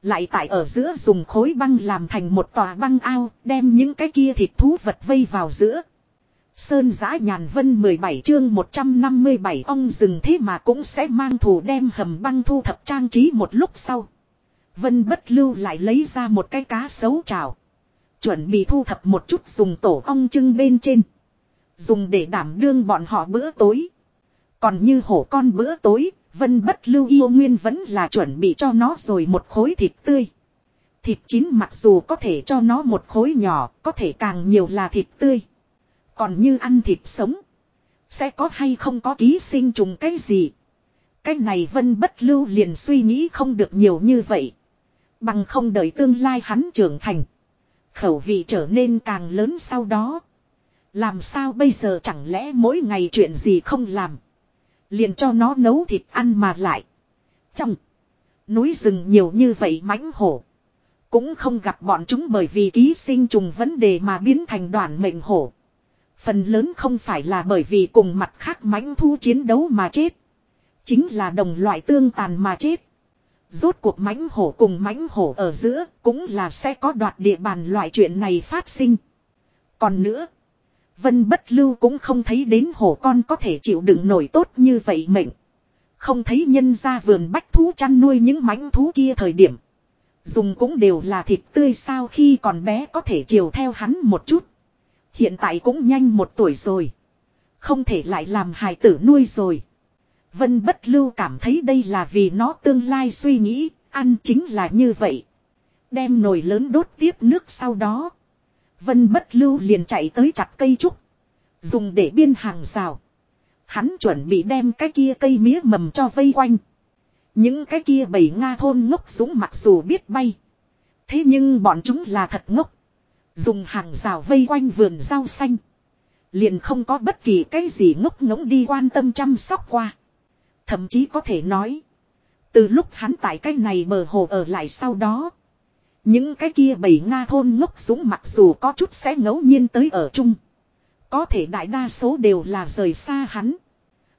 Lại tại ở giữa dùng khối băng làm thành một tòa băng ao, đem những cái kia thịt thú vật vây vào giữa. Sơn giã nhàn vân 17 chương 157 ông rừng thế mà cũng sẽ mang thù đem hầm băng thu thập trang trí một lúc sau. Vân bất lưu lại lấy ra một cái cá sấu trào. Chuẩn bị thu thập một chút dùng tổ ong trưng bên trên. Dùng để đảm đương bọn họ bữa tối. Còn như hổ con bữa tối, Vân bất lưu yêu nguyên vẫn là chuẩn bị cho nó rồi một khối thịt tươi. Thịt chín mặc dù có thể cho nó một khối nhỏ, có thể càng nhiều là thịt tươi. Còn như ăn thịt sống, sẽ có hay không có ký sinh trùng cái gì. Cái này vân bất lưu liền suy nghĩ không được nhiều như vậy. Bằng không đợi tương lai hắn trưởng thành. Khẩu vị trở nên càng lớn sau đó. Làm sao bây giờ chẳng lẽ mỗi ngày chuyện gì không làm. Liền cho nó nấu thịt ăn mà lại. Trong núi rừng nhiều như vậy mãnh hổ. Cũng không gặp bọn chúng bởi vì ký sinh trùng vấn đề mà biến thành đoàn mệnh hổ. Phần lớn không phải là bởi vì cùng mặt khác mãnh thu chiến đấu mà chết. Chính là đồng loại tương tàn mà chết. Rốt cuộc mãnh hổ cùng mãnh hổ ở giữa cũng là sẽ có đoạt địa bàn loại chuyện này phát sinh. Còn nữa, Vân bất lưu cũng không thấy đến hổ con có thể chịu đựng nổi tốt như vậy mệnh. Không thấy nhân ra vườn bách thú chăn nuôi những mãnh thú kia thời điểm. Dùng cũng đều là thịt tươi sao khi còn bé có thể chiều theo hắn một chút. Hiện tại cũng nhanh một tuổi rồi. Không thể lại làm hài tử nuôi rồi. Vân bất lưu cảm thấy đây là vì nó tương lai suy nghĩ, ăn chính là như vậy. Đem nồi lớn đốt tiếp nước sau đó. Vân bất lưu liền chạy tới chặt cây trúc. Dùng để biên hàng rào. Hắn chuẩn bị đem cái kia cây mía mầm cho vây quanh. Những cái kia bầy Nga thôn ngốc súng mặc dù biết bay. Thế nhưng bọn chúng là thật ngốc. Dùng hàng rào vây quanh vườn rau xanh. Liền không có bất kỳ cái gì ngốc ngỗng đi quan tâm chăm sóc qua. Thậm chí có thể nói. Từ lúc hắn tại cái này bờ hồ ở lại sau đó. Những cái kia bầy Nga thôn ngốc súng mặc dù có chút sẽ ngẫu nhiên tới ở chung. Có thể đại đa số đều là rời xa hắn.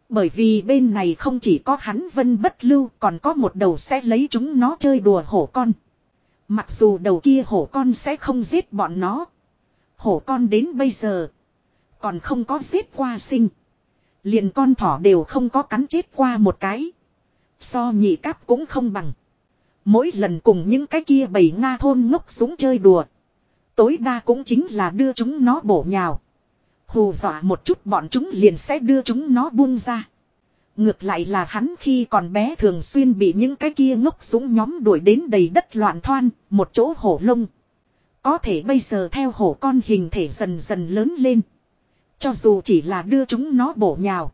Bởi vì bên này không chỉ có hắn vân bất lưu, còn có một đầu sẽ lấy chúng nó chơi đùa hổ con. Mặc dù đầu kia hổ con sẽ không giết bọn nó. Hổ con đến bây giờ. Còn không có giết qua sinh. Liền con thỏ đều không có cắn chết qua một cái. So nhị cáp cũng không bằng. Mỗi lần cùng những cái kia bầy Nga thôn ngốc súng chơi đùa. Tối đa cũng chính là đưa chúng nó bổ nhào. Hù dọa một chút bọn chúng liền sẽ đưa chúng nó buông ra. Ngược lại là hắn khi còn bé thường xuyên bị những cái kia ngốc súng nhóm đuổi đến đầy đất loạn thoan, một chỗ hổ lông. Có thể bây giờ theo hổ con hình thể dần dần lớn lên. Cho dù chỉ là đưa chúng nó bổ nhào.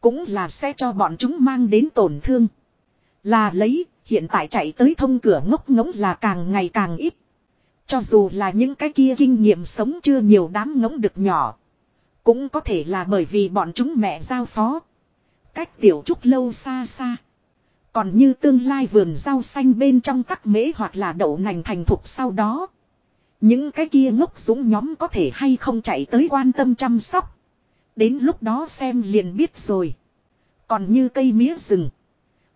Cũng là sẽ cho bọn chúng mang đến tổn thương. Là lấy, hiện tại chạy tới thông cửa ngốc ngỗng là càng ngày càng ít. Cho dù là những cái kia kinh nghiệm sống chưa nhiều đám ngỗng được nhỏ. Cũng có thể là bởi vì bọn chúng mẹ giao phó. Cách tiểu trúc lâu xa xa. Còn như tương lai vườn rau xanh bên trong các mễ hoặc là đậu nành thành thục sau đó. Những cái kia ngốc dũng nhóm có thể hay không chạy tới quan tâm chăm sóc. Đến lúc đó xem liền biết rồi. Còn như cây mía rừng.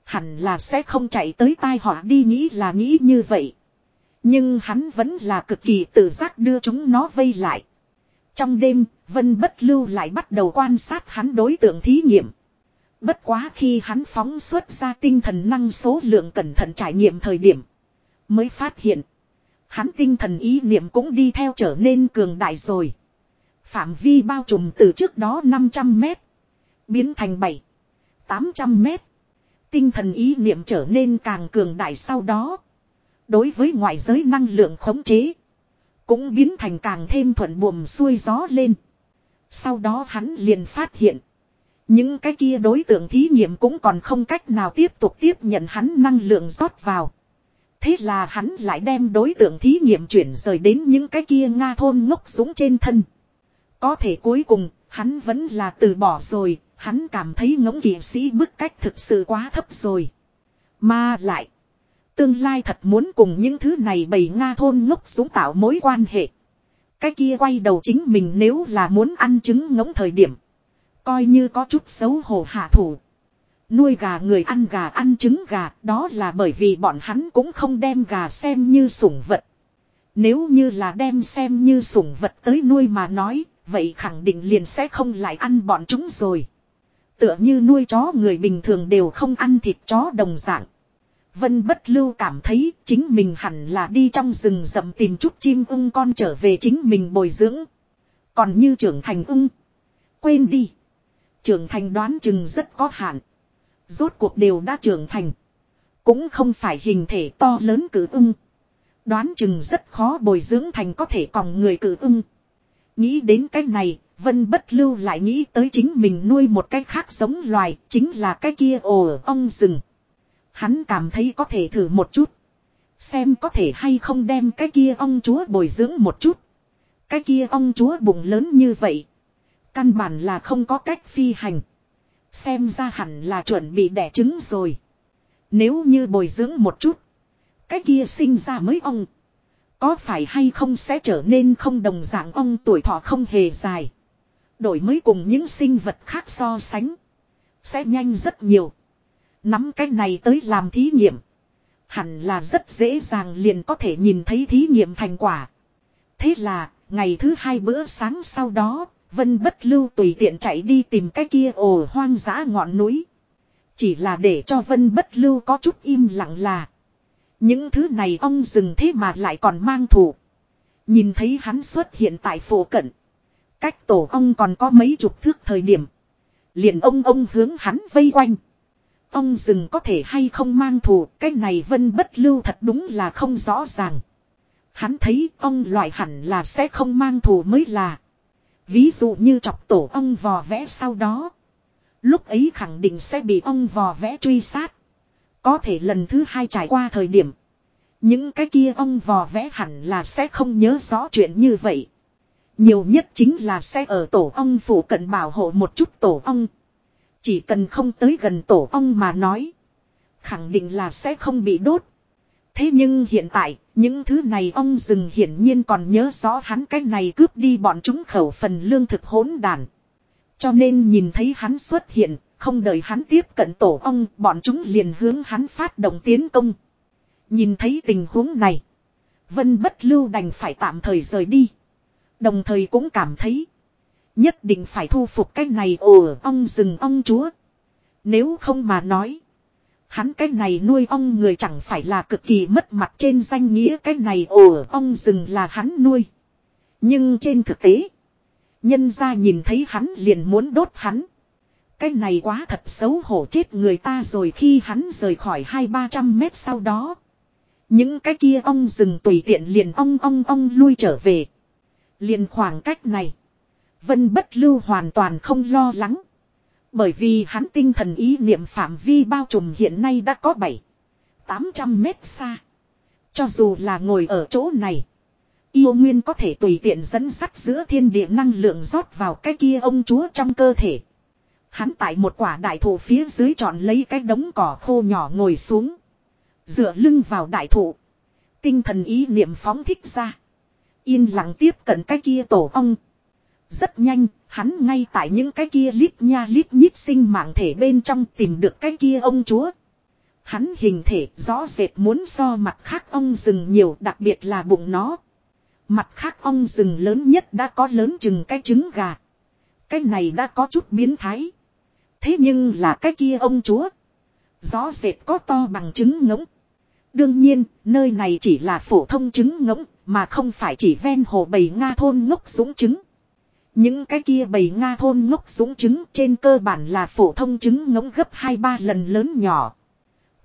Hẳn là sẽ không chạy tới tai họa đi nghĩ là nghĩ như vậy. Nhưng hắn vẫn là cực kỳ tự giác đưa chúng nó vây lại. Trong đêm, Vân Bất Lưu lại bắt đầu quan sát hắn đối tượng thí nghiệm. Bất quá khi hắn phóng xuất ra tinh thần năng số lượng cẩn thận trải nghiệm thời điểm. Mới phát hiện. Hắn tinh thần ý niệm cũng đi theo trở nên cường đại rồi. Phạm vi bao trùm từ trước đó 500 mét. Biến thành 7. 800 mét. Tinh thần ý niệm trở nên càng cường đại sau đó. Đối với ngoại giới năng lượng khống chế. Cũng biến thành càng thêm thuận buồm xuôi gió lên. Sau đó hắn liền phát hiện. Những cái kia đối tượng thí nghiệm cũng còn không cách nào tiếp tục tiếp nhận hắn năng lượng rót vào. Thế là hắn lại đem đối tượng thí nghiệm chuyển rời đến những cái kia Nga thôn ngốc súng trên thân. Có thể cuối cùng, hắn vẫn là từ bỏ rồi, hắn cảm thấy ngỗng kỵ sĩ bức cách thực sự quá thấp rồi. Mà lại, tương lai thật muốn cùng những thứ này bầy Nga thôn ngốc súng tạo mối quan hệ. Cái kia quay đầu chính mình nếu là muốn ăn trứng ngỗng thời điểm. Coi như có chút xấu hổ hạ thủ. Nuôi gà người ăn gà ăn trứng gà đó là bởi vì bọn hắn cũng không đem gà xem như sủng vật. Nếu như là đem xem như sủng vật tới nuôi mà nói, vậy khẳng định liền sẽ không lại ăn bọn chúng rồi. Tựa như nuôi chó người bình thường đều không ăn thịt chó đồng dạng. Vân bất lưu cảm thấy chính mình hẳn là đi trong rừng rậm tìm chút chim ưng con trở về chính mình bồi dưỡng. Còn như trưởng thành ưng. Quên đi. Trưởng thành đoán chừng rất có hạn. Rốt cuộc đều đã trưởng thành. Cũng không phải hình thể to lớn cử ưng. Đoán chừng rất khó bồi dưỡng thành có thể còng người cử ưng. Nghĩ đến cái này, Vân bất lưu lại nghĩ tới chính mình nuôi một cái khác giống loài, chính là cái kia ồ ong rừng. Hắn cảm thấy có thể thử một chút. Xem có thể hay không đem cái kia ong chúa bồi dưỡng một chút. Cái kia ong chúa bụng lớn như vậy. Căn bản là không có cách phi hành. Xem ra hẳn là chuẩn bị đẻ trứng rồi. Nếu như bồi dưỡng một chút. Cái kia sinh ra mới ong. Có phải hay không sẽ trở nên không đồng dạng ong tuổi thọ không hề dài. Đổi mới cùng những sinh vật khác so sánh. Sẽ nhanh rất nhiều. Nắm cái này tới làm thí nghiệm. Hẳn là rất dễ dàng liền có thể nhìn thấy thí nghiệm thành quả. Thế là, ngày thứ hai bữa sáng sau đó, Vân bất lưu tùy tiện chạy đi tìm cái kia ồ hoang dã ngọn núi. Chỉ là để cho Vân bất lưu có chút im lặng là. Những thứ này ông dừng thế mà lại còn mang thủ. Nhìn thấy hắn xuất hiện tại phố cận. Cách tổ ông còn có mấy chục thước thời điểm. Liền ông ông hướng hắn vây quanh. Ông rừng có thể hay không mang thù, cái này vân bất lưu thật đúng là không rõ ràng. Hắn thấy ông loại hẳn là sẽ không mang thù mới là. Ví dụ như chọc tổ ông vò vẽ sau đó. Lúc ấy khẳng định sẽ bị ông vò vẽ truy sát. Có thể lần thứ hai trải qua thời điểm. Những cái kia ông vò vẽ hẳn là sẽ không nhớ rõ chuyện như vậy. Nhiều nhất chính là sẽ ở tổ ong phủ cận bảo hộ một chút tổ ong. Chỉ cần không tới gần tổ ong mà nói. Khẳng định là sẽ không bị đốt. Thế nhưng hiện tại, những thứ này ông rừng hiển nhiên còn nhớ rõ hắn cái này cướp đi bọn chúng khẩu phần lương thực hỗn đàn. Cho nên nhìn thấy hắn xuất hiện, không đợi hắn tiếp cận tổ ong, bọn chúng liền hướng hắn phát động tiến công. Nhìn thấy tình huống này, Vân bất lưu đành phải tạm thời rời đi. Đồng thời cũng cảm thấy. Nhất định phải thu phục cái này ồ ong rừng ong chúa. Nếu không mà nói. Hắn cái này nuôi ong người chẳng phải là cực kỳ mất mặt trên danh nghĩa cái này ồ, ong rừng là hắn nuôi. Nhưng trên thực tế. Nhân ra nhìn thấy hắn liền muốn đốt hắn. Cái này quá thật xấu hổ chết người ta rồi khi hắn rời khỏi hai ba trăm mét sau đó. Những cái kia ong rừng tùy tiện liền ong ong ong lui trở về. Liền khoảng cách này. Vân bất lưu hoàn toàn không lo lắng. Bởi vì hắn tinh thần ý niệm phạm vi bao trùm hiện nay đã có 7. 800 mét xa. Cho dù là ngồi ở chỗ này. Yêu Nguyên có thể tùy tiện dẫn sắt giữa thiên địa năng lượng rót vào cái kia ông chúa trong cơ thể. Hắn tại một quả đại thụ phía dưới chọn lấy cái đống cỏ khô nhỏ ngồi xuống. Dựa lưng vào đại thụ. Tinh thần ý niệm phóng thích ra. Yên lặng tiếp cận cái kia tổ ong. Rất nhanh, hắn ngay tại những cái kia lít nha lít nhít sinh mạng thể bên trong tìm được cái kia ông chúa. Hắn hình thể rõ rệt muốn so mặt khác ong rừng nhiều đặc biệt là bụng nó. Mặt khác ong rừng lớn nhất đã có lớn chừng cái trứng gà. Cái này đã có chút biến thái. Thế nhưng là cái kia ông chúa. Rõ rệt có to bằng trứng ngỗng. Đương nhiên, nơi này chỉ là phổ thông trứng ngỗng, mà không phải chỉ ven hồ bầy Nga thôn ngốc dũng trứng. Những cái kia bầy Nga thôn ngốc dũng trứng trên cơ bản là phổ thông trứng ngỗng gấp 2-3 lần lớn nhỏ.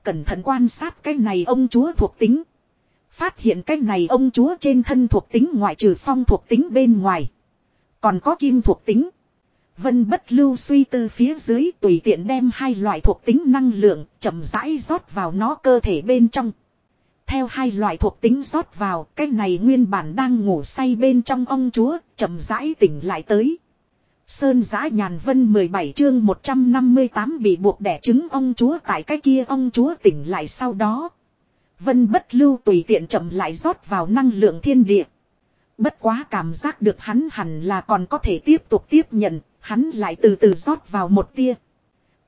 Cẩn thận quan sát cái này ông chúa thuộc tính. Phát hiện cái này ông chúa trên thân thuộc tính ngoại trừ phong thuộc tính bên ngoài. Còn có kim thuộc tính. Vân bất lưu suy tư phía dưới tùy tiện đem hai loại thuộc tính năng lượng chậm rãi rót vào nó cơ thể bên trong. Theo hai loại thuộc tính rót vào, cái này nguyên bản đang ngủ say bên trong ông chúa, chậm rãi tỉnh lại tới. Sơn giã nhàn vân 17 chương 158 bị buộc đẻ trứng ông chúa tại cái kia ông chúa tỉnh lại sau đó. Vân bất lưu tùy tiện chậm lại rót vào năng lượng thiên địa. Bất quá cảm giác được hắn hẳn là còn có thể tiếp tục tiếp nhận, hắn lại từ từ rót vào một tia.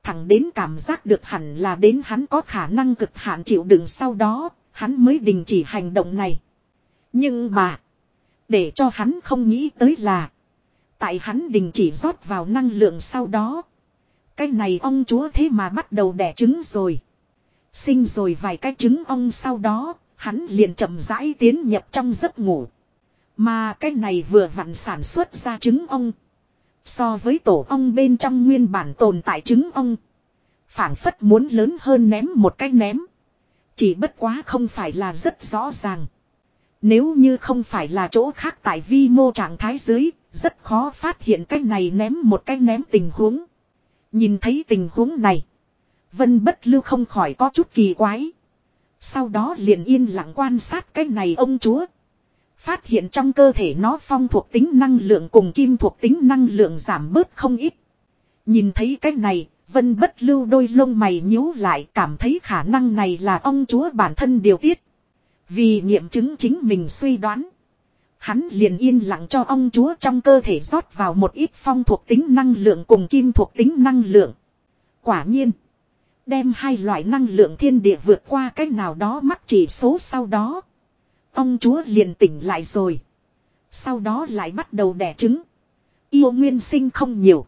Thẳng đến cảm giác được hẳn là đến hắn có khả năng cực hạn chịu đựng sau đó, hắn mới đình chỉ hành động này. Nhưng mà, để cho hắn không nghĩ tới là, tại hắn đình chỉ rót vào năng lượng sau đó, cái này ông chúa thế mà bắt đầu đẻ trứng rồi. Sinh rồi vài cái trứng ong sau đó, hắn liền chậm rãi tiến nhập trong giấc ngủ. Mà cái này vừa vặn sản xuất ra trứng ong. So với tổ ong bên trong nguyên bản tồn tại trứng ong. phảng phất muốn lớn hơn ném một cái ném. Chỉ bất quá không phải là rất rõ ràng. Nếu như không phải là chỗ khác tại vi mô trạng thái dưới, rất khó phát hiện cái này ném một cái ném tình huống. Nhìn thấy tình huống này. Vân bất lưu không khỏi có chút kỳ quái. Sau đó liền yên lặng quan sát cái này ông chúa. Phát hiện trong cơ thể nó phong thuộc tính năng lượng cùng kim thuộc tính năng lượng giảm bớt không ít. Nhìn thấy cái này, vân bất lưu đôi lông mày nhíu lại cảm thấy khả năng này là ông chúa bản thân điều tiết. Vì nghiệm chứng chính mình suy đoán. Hắn liền yên lặng cho ông chúa trong cơ thể rót vào một ít phong thuộc tính năng lượng cùng kim thuộc tính năng lượng. Quả nhiên. Đem hai loại năng lượng thiên địa vượt qua cách nào đó mắc chỉ số sau đó. Ông chúa liền tỉnh lại rồi. Sau đó lại bắt đầu đẻ trứng. Yêu nguyên sinh không nhiều.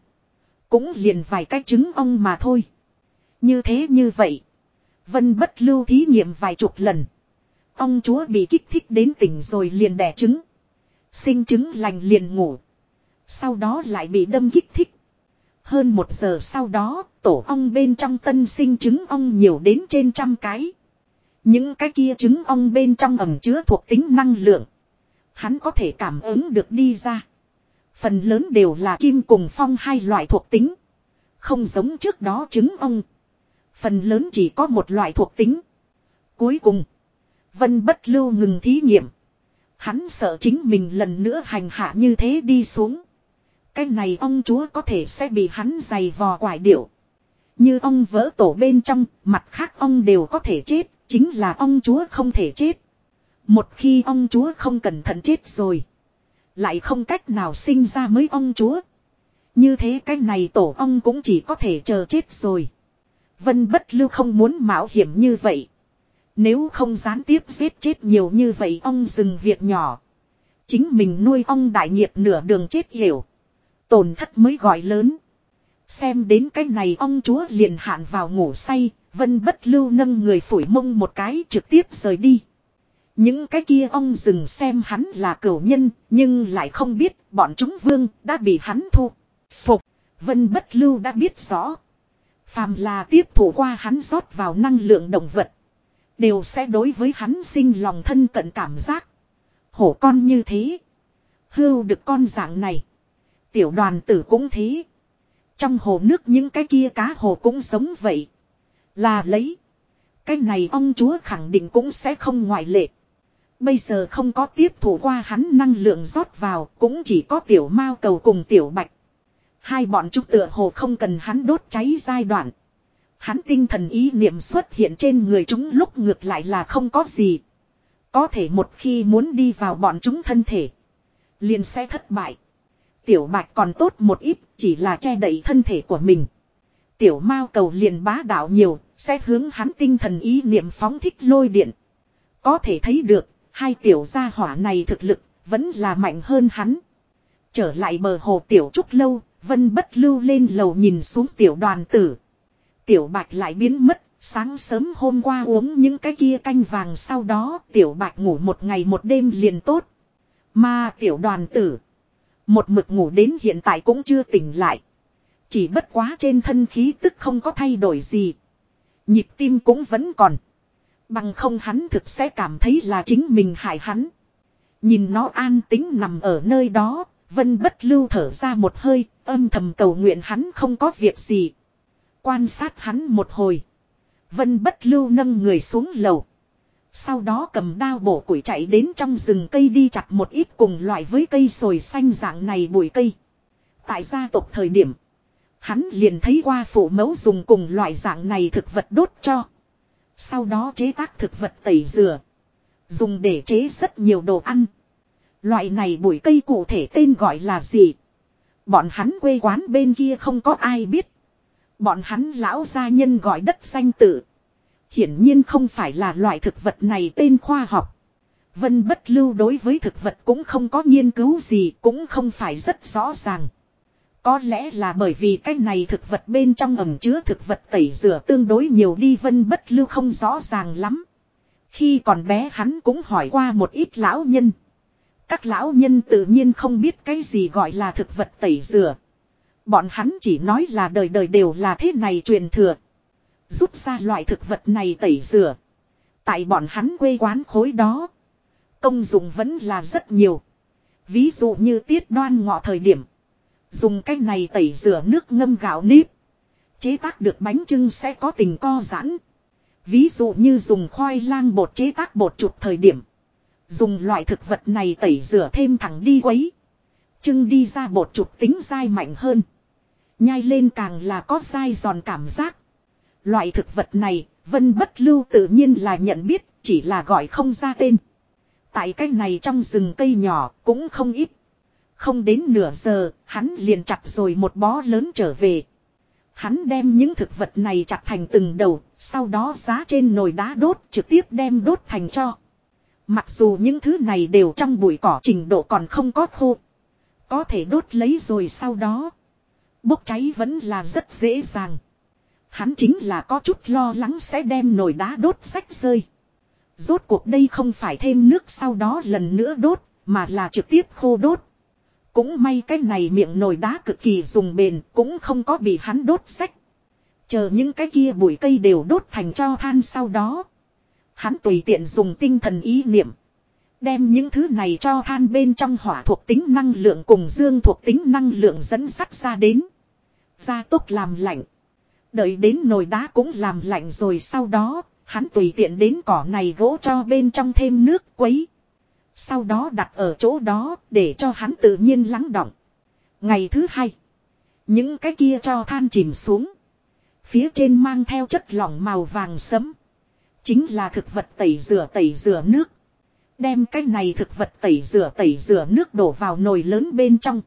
Cũng liền vài cái trứng ong mà thôi. Như thế như vậy. Vân bất lưu thí nghiệm vài chục lần. Ông chúa bị kích thích đến tỉnh rồi liền đẻ trứng. Sinh trứng lành liền ngủ. Sau đó lại bị đâm kích thích. Hơn một giờ sau đó, tổ ong bên trong tân sinh trứng ong nhiều đến trên trăm cái. Những cái kia trứng ong bên trong ẩm chứa thuộc tính năng lượng. Hắn có thể cảm ứng được đi ra. Phần lớn đều là kim cùng phong hai loại thuộc tính. Không giống trước đó trứng ong. Phần lớn chỉ có một loại thuộc tính. Cuối cùng. Vân bất lưu ngừng thí nghiệm. Hắn sợ chính mình lần nữa hành hạ như thế đi xuống. Cái này ông chúa có thể sẽ bị hắn giày vò quải điệu. Như ông vỡ tổ bên trong, mặt khác ông đều có thể chết, chính là ông chúa không thể chết. Một khi ông chúa không cẩn thận chết rồi. Lại không cách nào sinh ra mới ông chúa. Như thế cái này tổ ông cũng chỉ có thể chờ chết rồi. Vân bất lưu không muốn mạo hiểm như vậy. Nếu không gián tiếp giết chết nhiều như vậy ông dừng việc nhỏ. Chính mình nuôi ông đại nghiệp nửa đường chết hiểu. Tổn thất mới gọi lớn. Xem đến cái này ông chúa liền hạn vào ngủ say, vân bất lưu nâng người phủi mông một cái trực tiếp rời đi. Những cái kia ông dừng xem hắn là cửu nhân, nhưng lại không biết bọn chúng vương đã bị hắn thu. Phục, vân bất lưu đã biết rõ. Phàm là tiếp thủ qua hắn rót vào năng lượng động vật. Đều sẽ đối với hắn sinh lòng thân cận cảm giác. Hổ con như thế. Hưu được con dạng này. Tiểu đoàn tử cũng thế. Trong hồ nước những cái kia cá hồ cũng giống vậy. Là lấy. Cái này ông chúa khẳng định cũng sẽ không ngoại lệ. Bây giờ không có tiếp thủ qua hắn năng lượng rót vào, cũng chỉ có tiểu mao cầu cùng tiểu bạch. Hai bọn chúng tựa hồ không cần hắn đốt cháy giai đoạn. Hắn tinh thần ý niệm xuất hiện trên người chúng lúc ngược lại là không có gì. Có thể một khi muốn đi vào bọn chúng thân thể. Liền sẽ thất bại. Tiểu bạch còn tốt một ít, chỉ là che đậy thân thể của mình. Tiểu mao cầu liền bá đạo nhiều, sẽ hướng hắn tinh thần ý niệm phóng thích lôi điện. Có thể thấy được, hai tiểu gia hỏa này thực lực, vẫn là mạnh hơn hắn. Trở lại bờ hồ tiểu trúc lâu, vân bất lưu lên lầu nhìn xuống tiểu đoàn tử. Tiểu bạch lại biến mất, sáng sớm hôm qua uống những cái kia canh vàng sau đó tiểu bạch ngủ một ngày một đêm liền tốt. Mà tiểu đoàn tử, một mực ngủ đến hiện tại cũng chưa tỉnh lại. Chỉ bất quá trên thân khí tức không có thay đổi gì. Nhịp tim cũng vẫn còn. Bằng không hắn thực sẽ cảm thấy là chính mình hại hắn. Nhìn nó an tính nằm ở nơi đó, vân bất lưu thở ra một hơi, âm thầm cầu nguyện hắn không có việc gì. Quan sát hắn một hồi. Vân bất lưu nâng người xuống lầu. Sau đó cầm đao bổ củi chạy đến trong rừng cây đi chặt một ít cùng loại với cây sồi xanh dạng này bụi cây. Tại gia tộc thời điểm. Hắn liền thấy qua phụ mẫu dùng cùng loại dạng này thực vật đốt cho. Sau đó chế tác thực vật tẩy dừa Dùng để chế rất nhiều đồ ăn. Loại này bụi cây cụ thể tên gọi là gì? Bọn hắn quê quán bên kia không có ai biết. Bọn hắn lão gia nhân gọi đất xanh tự. Hiển nhiên không phải là loại thực vật này tên khoa học. Vân bất lưu đối với thực vật cũng không có nghiên cứu gì, cũng không phải rất rõ ràng. Có lẽ là bởi vì cái này thực vật bên trong ẩm chứa thực vật tẩy rửa tương đối nhiều đi vân bất lưu không rõ ràng lắm. Khi còn bé hắn cũng hỏi qua một ít lão nhân. Các lão nhân tự nhiên không biết cái gì gọi là thực vật tẩy rửa. Bọn hắn chỉ nói là đời đời đều là thế này truyền thừa. Rút ra loại thực vật này tẩy rửa. Tại bọn hắn quê quán khối đó. Công dụng vẫn là rất nhiều. Ví dụ như tiết đoan ngọ thời điểm. Dùng cái này tẩy rửa nước ngâm gạo nếp. Chế tác được bánh trưng sẽ có tình co giãn. Ví dụ như dùng khoai lang bột chế tác bột chụp thời điểm. Dùng loại thực vật này tẩy rửa thêm thẳng đi quấy. Trưng đi ra bột chụp tính dai mạnh hơn. Nhai lên càng là có dai giòn cảm giác. Loại thực vật này, Vân Bất Lưu tự nhiên là nhận biết, chỉ là gọi không ra tên. Tại cái này trong rừng cây nhỏ, cũng không ít. Không đến nửa giờ, hắn liền chặt rồi một bó lớn trở về. Hắn đem những thực vật này chặt thành từng đầu, sau đó giá trên nồi đá đốt trực tiếp đem đốt thành cho. Mặc dù những thứ này đều trong bụi cỏ trình độ còn không có khô. Có thể đốt lấy rồi sau đó. Bốc cháy vẫn là rất dễ dàng. Hắn chính là có chút lo lắng sẽ đem nồi đá đốt sách rơi. Rốt cuộc đây không phải thêm nước sau đó lần nữa đốt, mà là trực tiếp khô đốt. Cũng may cái này miệng nồi đá cực kỳ dùng bền, cũng không có bị hắn đốt sách. Chờ những cái kia bụi cây đều đốt thành cho than sau đó. Hắn tùy tiện dùng tinh thần ý niệm. Đem những thứ này cho than bên trong hỏa thuộc tính năng lượng cùng dương thuộc tính năng lượng dẫn sắt ra đến. Gia tốc làm lạnh. Đợi đến nồi đá cũng làm lạnh rồi sau đó, hắn tùy tiện đến cỏ này gỗ cho bên trong thêm nước quấy. Sau đó đặt ở chỗ đó để cho hắn tự nhiên lắng động. Ngày thứ hai, những cái kia cho than chìm xuống. Phía trên mang theo chất lỏng màu vàng sẫm. Chính là thực vật tẩy rửa tẩy rửa nước. Đem cái này thực vật tẩy rửa tẩy rửa nước đổ vào nồi lớn bên trong.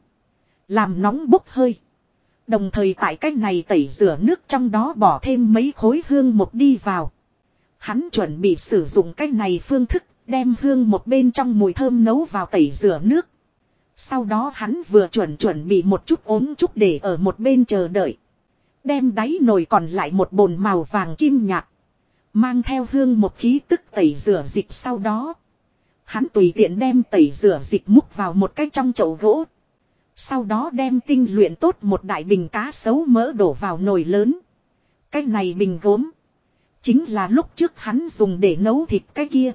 Làm nóng bốc hơi. Đồng thời tại cái này tẩy rửa nước trong đó bỏ thêm mấy khối hương một đi vào. Hắn chuẩn bị sử dụng cái này phương thức đem hương một bên trong mùi thơm nấu vào tẩy rửa nước. Sau đó hắn vừa chuẩn chuẩn bị một chút ốm chút để ở một bên chờ đợi. Đem đáy nồi còn lại một bồn màu vàng kim nhạt. Mang theo hương một khí tức tẩy rửa dịch sau đó. Hắn tùy tiện đem tẩy rửa dịch múc vào một cái trong chậu gỗ. Sau đó đem tinh luyện tốt một đại bình cá sấu mỡ đổ vào nồi lớn. Cái này bình gốm. Chính là lúc trước hắn dùng để nấu thịt cái kia.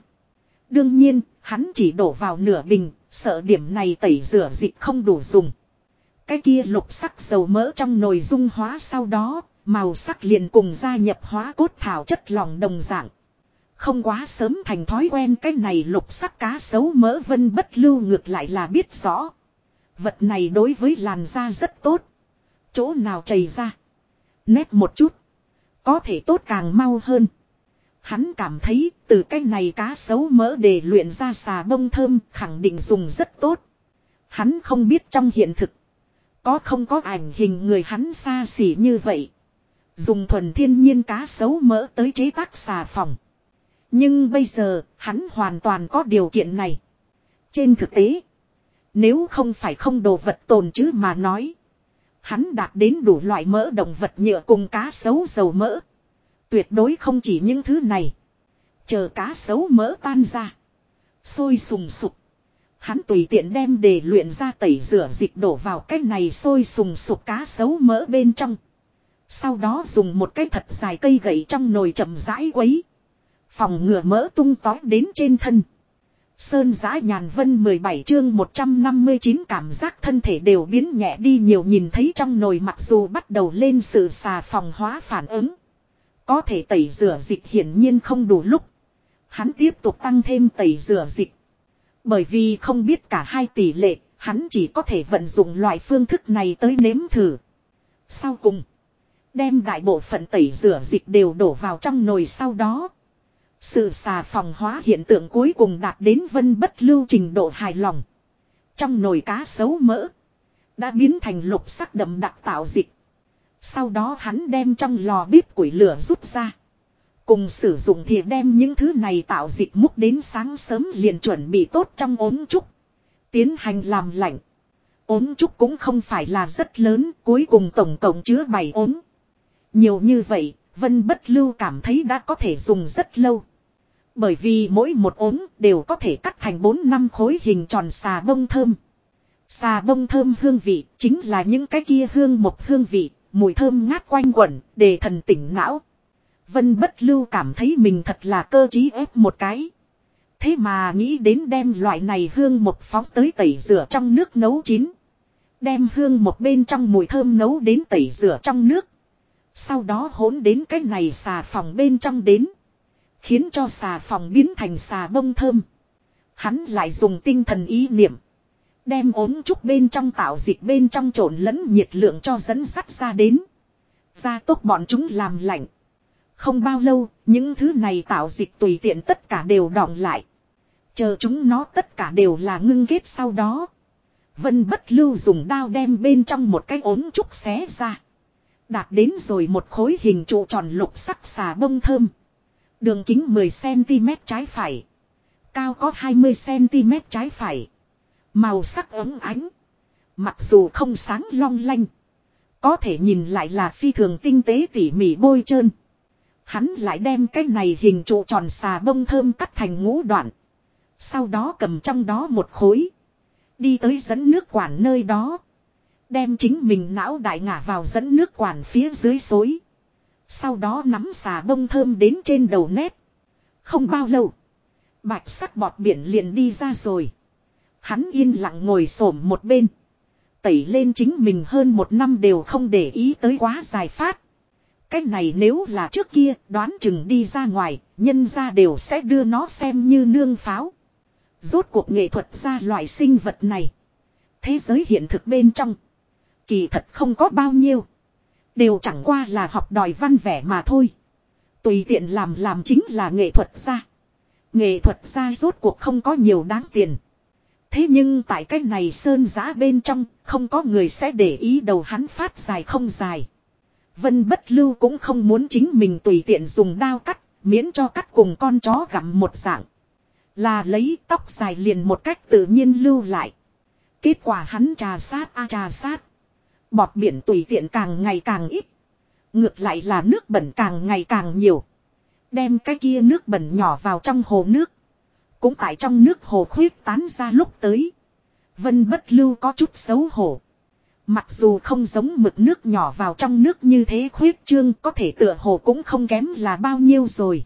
Đương nhiên, hắn chỉ đổ vào nửa bình, sợ điểm này tẩy rửa dịch không đủ dùng. Cái kia lục sắc dầu mỡ trong nồi dung hóa sau đó, màu sắc liền cùng gia nhập hóa cốt thảo chất lỏng đồng dạng. Không quá sớm thành thói quen cái này lục sắc cá sấu mỡ vân bất lưu ngược lại là biết rõ. Vật này đối với làn da rất tốt. Chỗ nào chảy ra. Nét một chút. Có thể tốt càng mau hơn. Hắn cảm thấy từ cái này cá sấu mỡ để luyện ra xà bông thơm khẳng định dùng rất tốt. Hắn không biết trong hiện thực. Có không có ảnh hình người hắn xa xỉ như vậy. Dùng thuần thiên nhiên cá sấu mỡ tới chế tác xà phòng. Nhưng bây giờ, hắn hoàn toàn có điều kiện này. Trên thực tế, nếu không phải không đồ vật tồn chứ mà nói. Hắn đạt đến đủ loại mỡ động vật nhựa cùng cá sấu dầu mỡ. Tuyệt đối không chỉ những thứ này. Chờ cá sấu mỡ tan ra. Sôi sùng sục. Hắn tùy tiện đem để luyện ra tẩy rửa dịch đổ vào cái này sôi sùng sục cá sấu mỡ bên trong. Sau đó dùng một cái thật dài cây gậy trong nồi chậm rãi quấy. Phòng ngừa mỡ tung tói đến trên thân. Sơn giã nhàn vân 17 chương 159 cảm giác thân thể đều biến nhẹ đi nhiều nhìn thấy trong nồi mặc dù bắt đầu lên sự xà phòng hóa phản ứng. Có thể tẩy rửa dịch hiển nhiên không đủ lúc. Hắn tiếp tục tăng thêm tẩy rửa dịch. Bởi vì không biết cả hai tỷ lệ, hắn chỉ có thể vận dụng loại phương thức này tới nếm thử. Sau cùng, đem đại bộ phận tẩy rửa dịch đều đổ vào trong nồi sau đó. Sự xà phòng hóa hiện tượng cuối cùng đạt đến vân bất lưu trình độ hài lòng. Trong nồi cá sấu mỡ, đã biến thành lục sắc đậm đặc tạo dịch. Sau đó hắn đem trong lò bếp củi lửa rút ra. Cùng sử dụng thì đem những thứ này tạo dịch múc đến sáng sớm liền chuẩn bị tốt trong ốm trúc. Tiến hành làm lạnh. Ốm trúc cũng không phải là rất lớn, cuối cùng tổng cộng chứa 7 ốm. Nhiều như vậy, Vân Bất Lưu cảm thấy đã có thể dùng rất lâu. Bởi vì mỗi một ốm đều có thể cắt thành 4 năm khối hình tròn xà bông thơm. Xà bông thơm hương vị chính là những cái kia hương một hương vị, mùi thơm ngát quanh quẩn, để thần tỉnh não. Vân bất lưu cảm thấy mình thật là cơ trí ép một cái. Thế mà nghĩ đến đem loại này hương một phóng tới tẩy rửa trong nước nấu chín. Đem hương một bên trong mùi thơm nấu đến tẩy rửa trong nước. Sau đó hỗn đến cái này xà phòng bên trong đến. Khiến cho xà phòng biến thành xà bông thơm. Hắn lại dùng tinh thần ý niệm. Đem ốm trúc bên trong tạo dịch bên trong trộn lẫn nhiệt lượng cho dẫn sắt ra đến. Ra tốt bọn chúng làm lạnh. Không bao lâu, những thứ này tạo dịch tùy tiện tất cả đều đọng lại. Chờ chúng nó tất cả đều là ngưng kết sau đó. Vân bất lưu dùng đao đem bên trong một cái ốm trúc xé ra. Đạt đến rồi một khối hình trụ tròn lục sắc xà bông thơm. Đường kính 10cm trái phải. Cao có 20cm trái phải. Màu sắc ấm ánh. Mặc dù không sáng long lanh. Có thể nhìn lại là phi thường tinh tế tỉ mỉ bôi trơn. Hắn lại đem cái này hình trụ tròn xà bông thơm cắt thành ngũ đoạn. Sau đó cầm trong đó một khối. Đi tới dẫn nước quản nơi đó. Đem chính mình não đại ngả vào dẫn nước quản phía dưới xối. Sau đó nắm xà bông thơm đến trên đầu nét. Không bao lâu. Bạch sắc bọt biển liền đi ra rồi. Hắn yên lặng ngồi xổm một bên. Tẩy lên chính mình hơn một năm đều không để ý tới quá dài phát. Cái này nếu là trước kia đoán chừng đi ra ngoài, nhân ra đều sẽ đưa nó xem như nương pháo. Rốt cuộc nghệ thuật ra loại sinh vật này. Thế giới hiện thực bên trong. Kỳ thật không có bao nhiêu. Đều chẳng qua là học đòi văn vẻ mà thôi. Tùy tiện làm làm chính là nghệ thuật ra. Nghệ thuật ra rốt cuộc không có nhiều đáng tiền. Thế nhưng tại cái này sơn giá bên trong, không có người sẽ để ý đầu hắn phát dài không dài. Vân bất lưu cũng không muốn chính mình tùy tiện dùng đao cắt, miễn cho cắt cùng con chó gặm một dạng. Là lấy tóc dài liền một cách tự nhiên lưu lại. Kết quả hắn trà sát a trà sát. Bọt biển tùy tiện càng ngày càng ít. Ngược lại là nước bẩn càng ngày càng nhiều. Đem cái kia nước bẩn nhỏ vào trong hồ nước. Cũng tại trong nước hồ khuyết tán ra lúc tới. Vân bất lưu có chút xấu hổ. Mặc dù không giống mực nước nhỏ vào trong nước như thế khuyết trương, có thể tựa hồ cũng không kém là bao nhiêu rồi.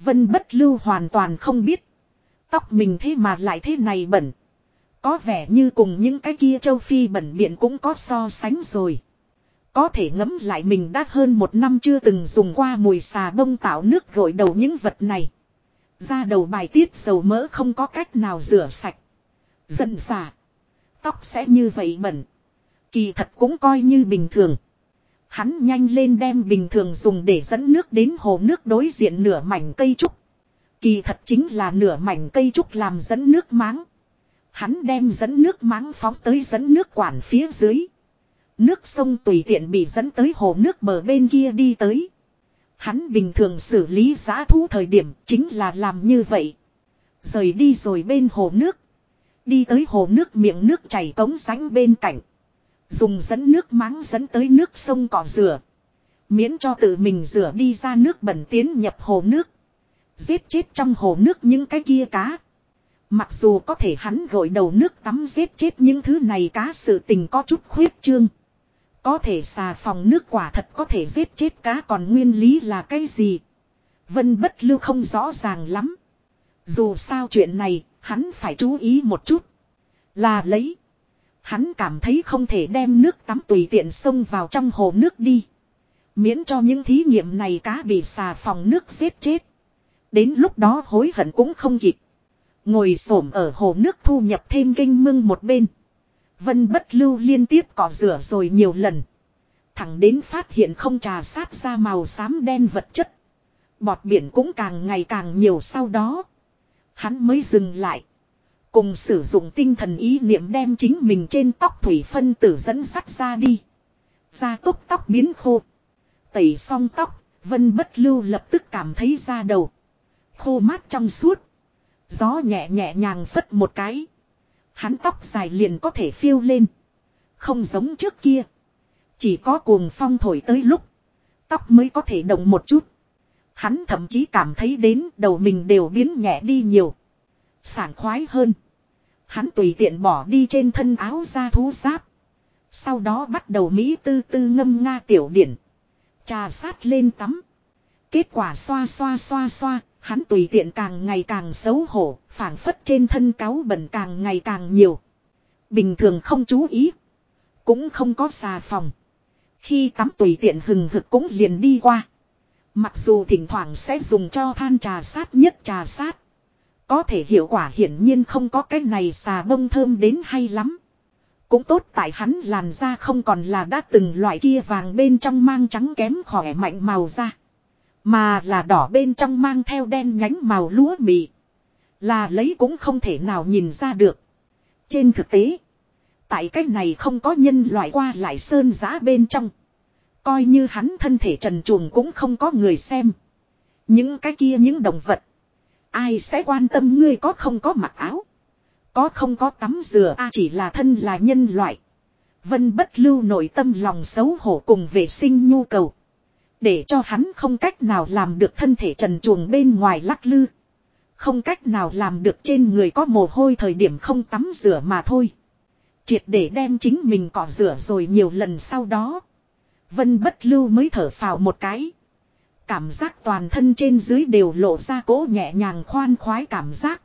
Vân bất lưu hoàn toàn không biết. Tóc mình thế mà lại thế này bẩn. Có vẻ như cùng những cái kia châu Phi bẩn biện cũng có so sánh rồi. Có thể ngấm lại mình đã hơn một năm chưa từng dùng qua mùi xà bông tạo nước gội đầu những vật này. Ra đầu bài tiết dầu mỡ không có cách nào rửa sạch. Dần xả Tóc sẽ như vậy bẩn. Kỳ thật cũng coi như bình thường. Hắn nhanh lên đem bình thường dùng để dẫn nước đến hồ nước đối diện nửa mảnh cây trúc. Kỳ thật chính là nửa mảnh cây trúc làm dẫn nước máng. Hắn đem dẫn nước máng phóng tới dẫn nước quản phía dưới. Nước sông tùy tiện bị dẫn tới hồ nước bờ bên kia đi tới. Hắn bình thường xử lý giã thú thời điểm chính là làm như vậy. Rời đi rồi bên hồ nước. Đi tới hồ nước miệng nước chảy cống sánh bên cạnh. Dùng dẫn nước máng dẫn tới nước sông cỏ rửa. Miễn cho tự mình rửa đi ra nước bẩn tiến nhập hồ nước. Giết chết trong hồ nước những cái kia cá. Mặc dù có thể hắn gội đầu nước tắm giết chết những thứ này cá sự tình có chút khuyết trương. Có thể xà phòng nước quả thật có thể giết chết cá còn nguyên lý là cái gì. Vân bất lưu không rõ ràng lắm. Dù sao chuyện này, hắn phải chú ý một chút. Là lấy. Hắn cảm thấy không thể đem nước tắm tùy tiện xông vào trong hồ nước đi. Miễn cho những thí nghiệm này cá bị xà phòng nước giết chết. Đến lúc đó hối hận cũng không kịp. Ngồi xổm ở hồ nước thu nhập thêm kinh mưng một bên. Vân bất lưu liên tiếp cỏ rửa rồi nhiều lần. Thẳng đến phát hiện không trà sát ra màu xám đen vật chất. Bọt biển cũng càng ngày càng nhiều sau đó. Hắn mới dừng lại. Cùng sử dụng tinh thần ý niệm đem chính mình trên tóc thủy phân tử dẫn sắt ra đi. Ra tốc tóc biến khô. Tẩy xong tóc, Vân bất lưu lập tức cảm thấy da đầu. Khô mát trong suốt. Gió nhẹ nhẹ nhàng phất một cái. Hắn tóc dài liền có thể phiêu lên. Không giống trước kia. Chỉ có cuồng phong thổi tới lúc. Tóc mới có thể động một chút. Hắn thậm chí cảm thấy đến đầu mình đều biến nhẹ đi nhiều. Sảng khoái hơn. Hắn tùy tiện bỏ đi trên thân áo da thú giáp. Sau đó bắt đầu Mỹ tư tư ngâm nga tiểu điển. Trà sát lên tắm. Kết quả xoa xoa xoa xoa, hắn tùy tiện càng ngày càng xấu hổ, phản phất trên thân cáo bẩn càng ngày càng nhiều. Bình thường không chú ý. Cũng không có xà phòng. Khi tắm tùy tiện hừng hực cũng liền đi qua. Mặc dù thỉnh thoảng sẽ dùng cho than trà sát nhất trà sát. Có thể hiệu quả hiển nhiên không có cái này xà bông thơm đến hay lắm. Cũng tốt tại hắn làn da không còn là đã từng loại kia vàng bên trong mang trắng kém khỏe mạnh màu da. Mà là đỏ bên trong mang theo đen nhánh màu lúa mì. Là lấy cũng không thể nào nhìn ra được. Trên thực tế. Tại cách này không có nhân loại qua lại sơn giá bên trong. Coi như hắn thân thể trần truồng cũng không có người xem. Những cái kia những động vật. Ai sẽ quan tâm ngươi có không có mặc áo. Có không có tắm rửa a chỉ là thân là nhân loại. Vân bất lưu nội tâm lòng xấu hổ cùng vệ sinh nhu cầu. Để cho hắn không cách nào làm được thân thể trần chuồng bên ngoài lắc lư. Không cách nào làm được trên người có mồ hôi thời điểm không tắm rửa mà thôi. Triệt để đem chính mình cỏ rửa rồi nhiều lần sau đó. Vân bất lưu mới thở phào một cái. Cảm giác toàn thân trên dưới đều lộ ra cỗ nhẹ nhàng khoan khoái cảm giác.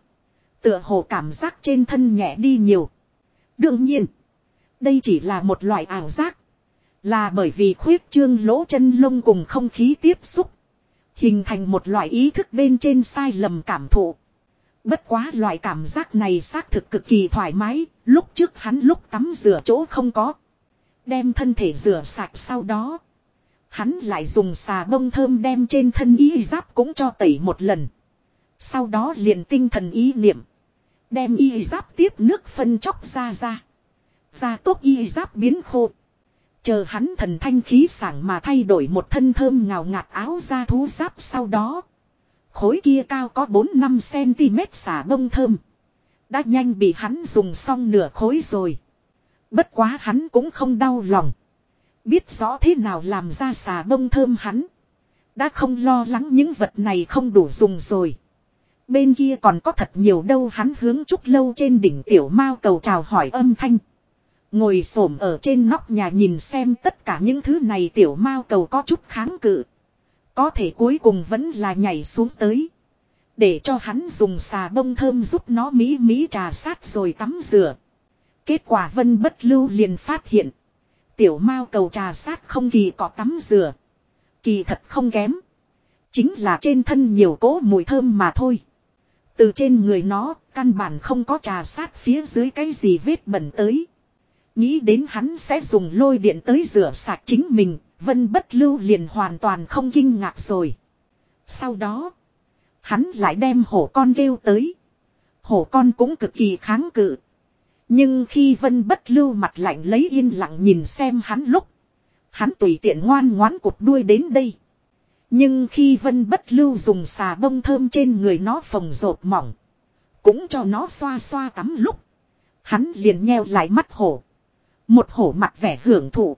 Tựa hồ cảm giác trên thân nhẹ đi nhiều. Đương nhiên. Đây chỉ là một loại ảo giác. Là bởi vì khuyết trương lỗ chân lông cùng không khí tiếp xúc. Hình thành một loại ý thức bên trên sai lầm cảm thụ. Bất quá loại cảm giác này xác thực cực kỳ thoải mái, lúc trước hắn lúc tắm rửa chỗ không có. Đem thân thể rửa sạch sau đó. Hắn lại dùng xà bông thơm đem trên thân y giáp cũng cho tẩy một lần. Sau đó liền tinh thần ý niệm. Đem y giáp tiếp nước phân chóc ra ra. Ra tốt y giáp biến khô. Chờ hắn thần thanh khí sảng mà thay đổi một thân thơm ngào ngạt áo da thú giáp sau đó. Khối kia cao có 4-5cm xả bông thơm. Đã nhanh bị hắn dùng xong nửa khối rồi. Bất quá hắn cũng không đau lòng. Biết rõ thế nào làm ra xà bông thơm hắn. Đã không lo lắng những vật này không đủ dùng rồi. Bên kia còn có thật nhiều đâu hắn hướng trúc lâu trên đỉnh tiểu mao cầu chào hỏi âm thanh. Ngồi xổm ở trên nóc nhà nhìn xem tất cả những thứ này tiểu mao cầu có chút kháng cự. Có thể cuối cùng vẫn là nhảy xuống tới. Để cho hắn dùng xà bông thơm giúp nó mỹ mỹ trà sát rồi tắm rửa. Kết quả vân bất lưu liền phát hiện. Tiểu mao cầu trà sát không kỳ có tắm rửa. Kỳ thật không kém. Chính là trên thân nhiều cỗ mùi thơm mà thôi. Từ trên người nó, căn bản không có trà sát phía dưới cái gì vết bẩn tới. Nghĩ đến hắn sẽ dùng lôi điện tới rửa sạch chính mình, vân bất lưu liền hoàn toàn không kinh ngạc rồi. Sau đó, hắn lại đem hổ con kêu tới. Hổ con cũng cực kỳ kháng cự. Nhưng khi vân bất lưu mặt lạnh lấy yên lặng nhìn xem hắn lúc. Hắn tùy tiện ngoan ngoãn cục đuôi đến đây. Nhưng khi vân bất lưu dùng xà bông thơm trên người nó phồng rộp mỏng. Cũng cho nó xoa xoa tắm lúc. Hắn liền nheo lại mắt hổ. Một hổ mặt vẻ hưởng thụ.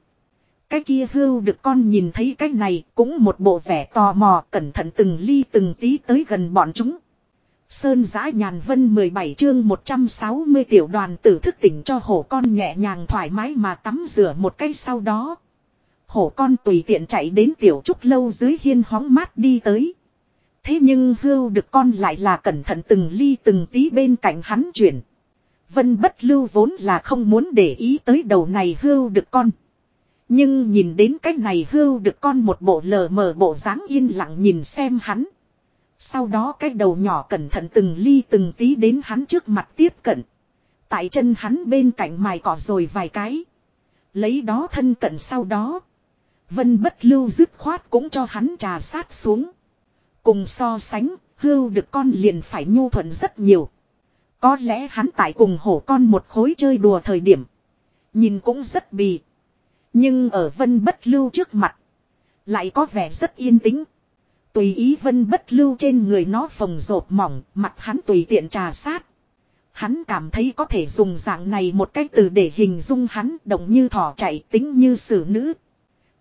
Cái kia hưu được con nhìn thấy cái này cũng một bộ vẻ tò mò, cẩn thận từng ly từng tí tới gần bọn chúng. Sơn giã nhàn vân 17 chương 160 tiểu đoàn tử thức tỉnh cho hổ con nhẹ nhàng thoải mái mà tắm rửa một cái sau đó. Hổ con tùy tiện chạy đến tiểu trúc lâu dưới hiên hóng mát đi tới. Thế nhưng hưu được con lại là cẩn thận từng ly từng tí bên cạnh hắn chuyển. Vân bất lưu vốn là không muốn để ý tới đầu này hưu được con. Nhưng nhìn đến cái này hưu được con một bộ lờ mờ bộ dáng yên lặng nhìn xem hắn. Sau đó cái đầu nhỏ cẩn thận từng ly từng tí đến hắn trước mặt tiếp cận. Tại chân hắn bên cạnh mài cỏ rồi vài cái. Lấy đó thân cận sau đó. Vân bất lưu dứt khoát cũng cho hắn trà sát xuống. Cùng so sánh, hưu được con liền phải nhu thuận rất nhiều. Có lẽ hắn tại cùng hổ con một khối chơi đùa thời điểm. Nhìn cũng rất bì. Nhưng ở vân bất lưu trước mặt. Lại có vẻ rất yên tĩnh. Tùy ý vân bất lưu trên người nó phồng rộp mỏng, mặt hắn tùy tiện trà sát. Hắn cảm thấy có thể dùng dạng này một cách từ để hình dung hắn động như thỏ chạy tính như xử nữ.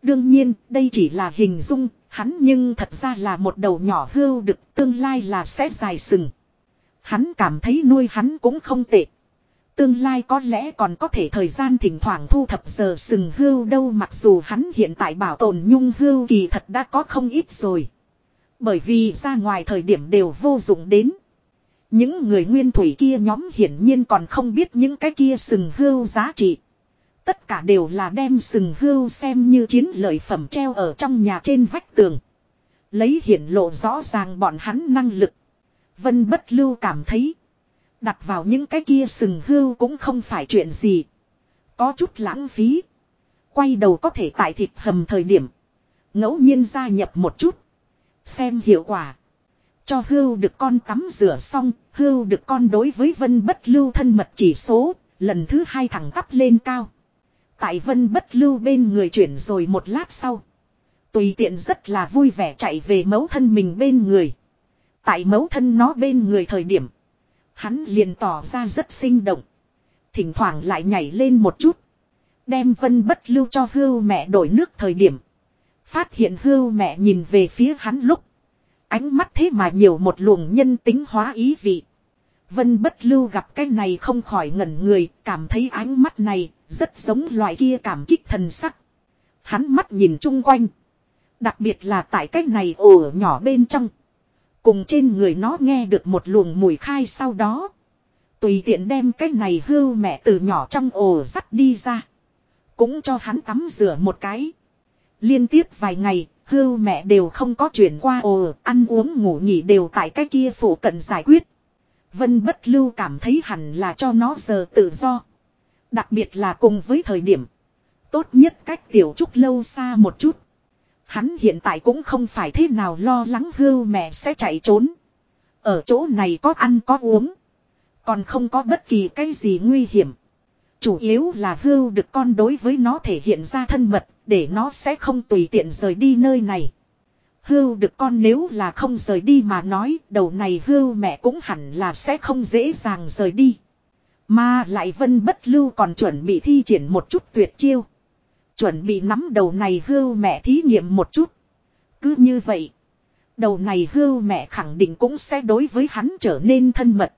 Đương nhiên, đây chỉ là hình dung, hắn nhưng thật ra là một đầu nhỏ hưu được tương lai là sẽ dài sừng. Hắn cảm thấy nuôi hắn cũng không tệ. Tương lai có lẽ còn có thể thời gian thỉnh thoảng thu thập giờ sừng hưu đâu mặc dù hắn hiện tại bảo tồn nhung hưu kỳ thật đã có không ít rồi. Bởi vì ra ngoài thời điểm đều vô dụng đến. Những người nguyên thủy kia nhóm hiển nhiên còn không biết những cái kia sừng hưu giá trị. Tất cả đều là đem sừng hưu xem như chiến lợi phẩm treo ở trong nhà trên vách tường. Lấy hiển lộ rõ ràng bọn hắn năng lực. Vân bất lưu cảm thấy. Đặt vào những cái kia sừng hưu cũng không phải chuyện gì. Có chút lãng phí. Quay đầu có thể tại thịt hầm thời điểm. ngẫu nhiên gia nhập một chút. Xem hiệu quả. Cho hưu được con tắm rửa xong. Hưu được con đối với vân bất lưu thân mật chỉ số. Lần thứ hai thẳng tắp lên cao. Tại vân bất lưu bên người chuyển rồi một lát sau. Tùy tiện rất là vui vẻ chạy về mẫu thân mình bên người. Tại mẫu thân nó bên người thời điểm. Hắn liền tỏ ra rất sinh động. Thỉnh thoảng lại nhảy lên một chút. Đem vân bất lưu cho hưu mẹ đổi nước thời điểm. Phát hiện hưu mẹ nhìn về phía hắn lúc. Ánh mắt thế mà nhiều một luồng nhân tính hóa ý vị. Vân bất lưu gặp cái này không khỏi ngẩn người, cảm thấy ánh mắt này, rất giống loại kia cảm kích thần sắc. Hắn mắt nhìn chung quanh. Đặc biệt là tại cái này ổ nhỏ bên trong. Cùng trên người nó nghe được một luồng mùi khai sau đó. Tùy tiện đem cái này hưu mẹ từ nhỏ trong ổ dắt đi ra. Cũng cho hắn tắm rửa một cái. Liên tiếp vài ngày, hưu mẹ đều không có chuyển qua ồ, ăn uống ngủ nghỉ đều tại cái kia phủ cận giải quyết. Vân bất lưu cảm thấy hẳn là cho nó giờ tự do. Đặc biệt là cùng với thời điểm. Tốt nhất cách tiểu trúc lâu xa một chút. Hắn hiện tại cũng không phải thế nào lo lắng hưu mẹ sẽ chạy trốn. Ở chỗ này có ăn có uống. Còn không có bất kỳ cái gì nguy hiểm. Chủ yếu là hưu được con đối với nó thể hiện ra thân mật, để nó sẽ không tùy tiện rời đi nơi này. Hưu được con nếu là không rời đi mà nói, đầu này hưu mẹ cũng hẳn là sẽ không dễ dàng rời đi. Mà lại vân bất lưu còn chuẩn bị thi triển một chút tuyệt chiêu. Chuẩn bị nắm đầu này hưu mẹ thí nghiệm một chút. Cứ như vậy. Đầu này hưu mẹ khẳng định cũng sẽ đối với hắn trở nên thân mật.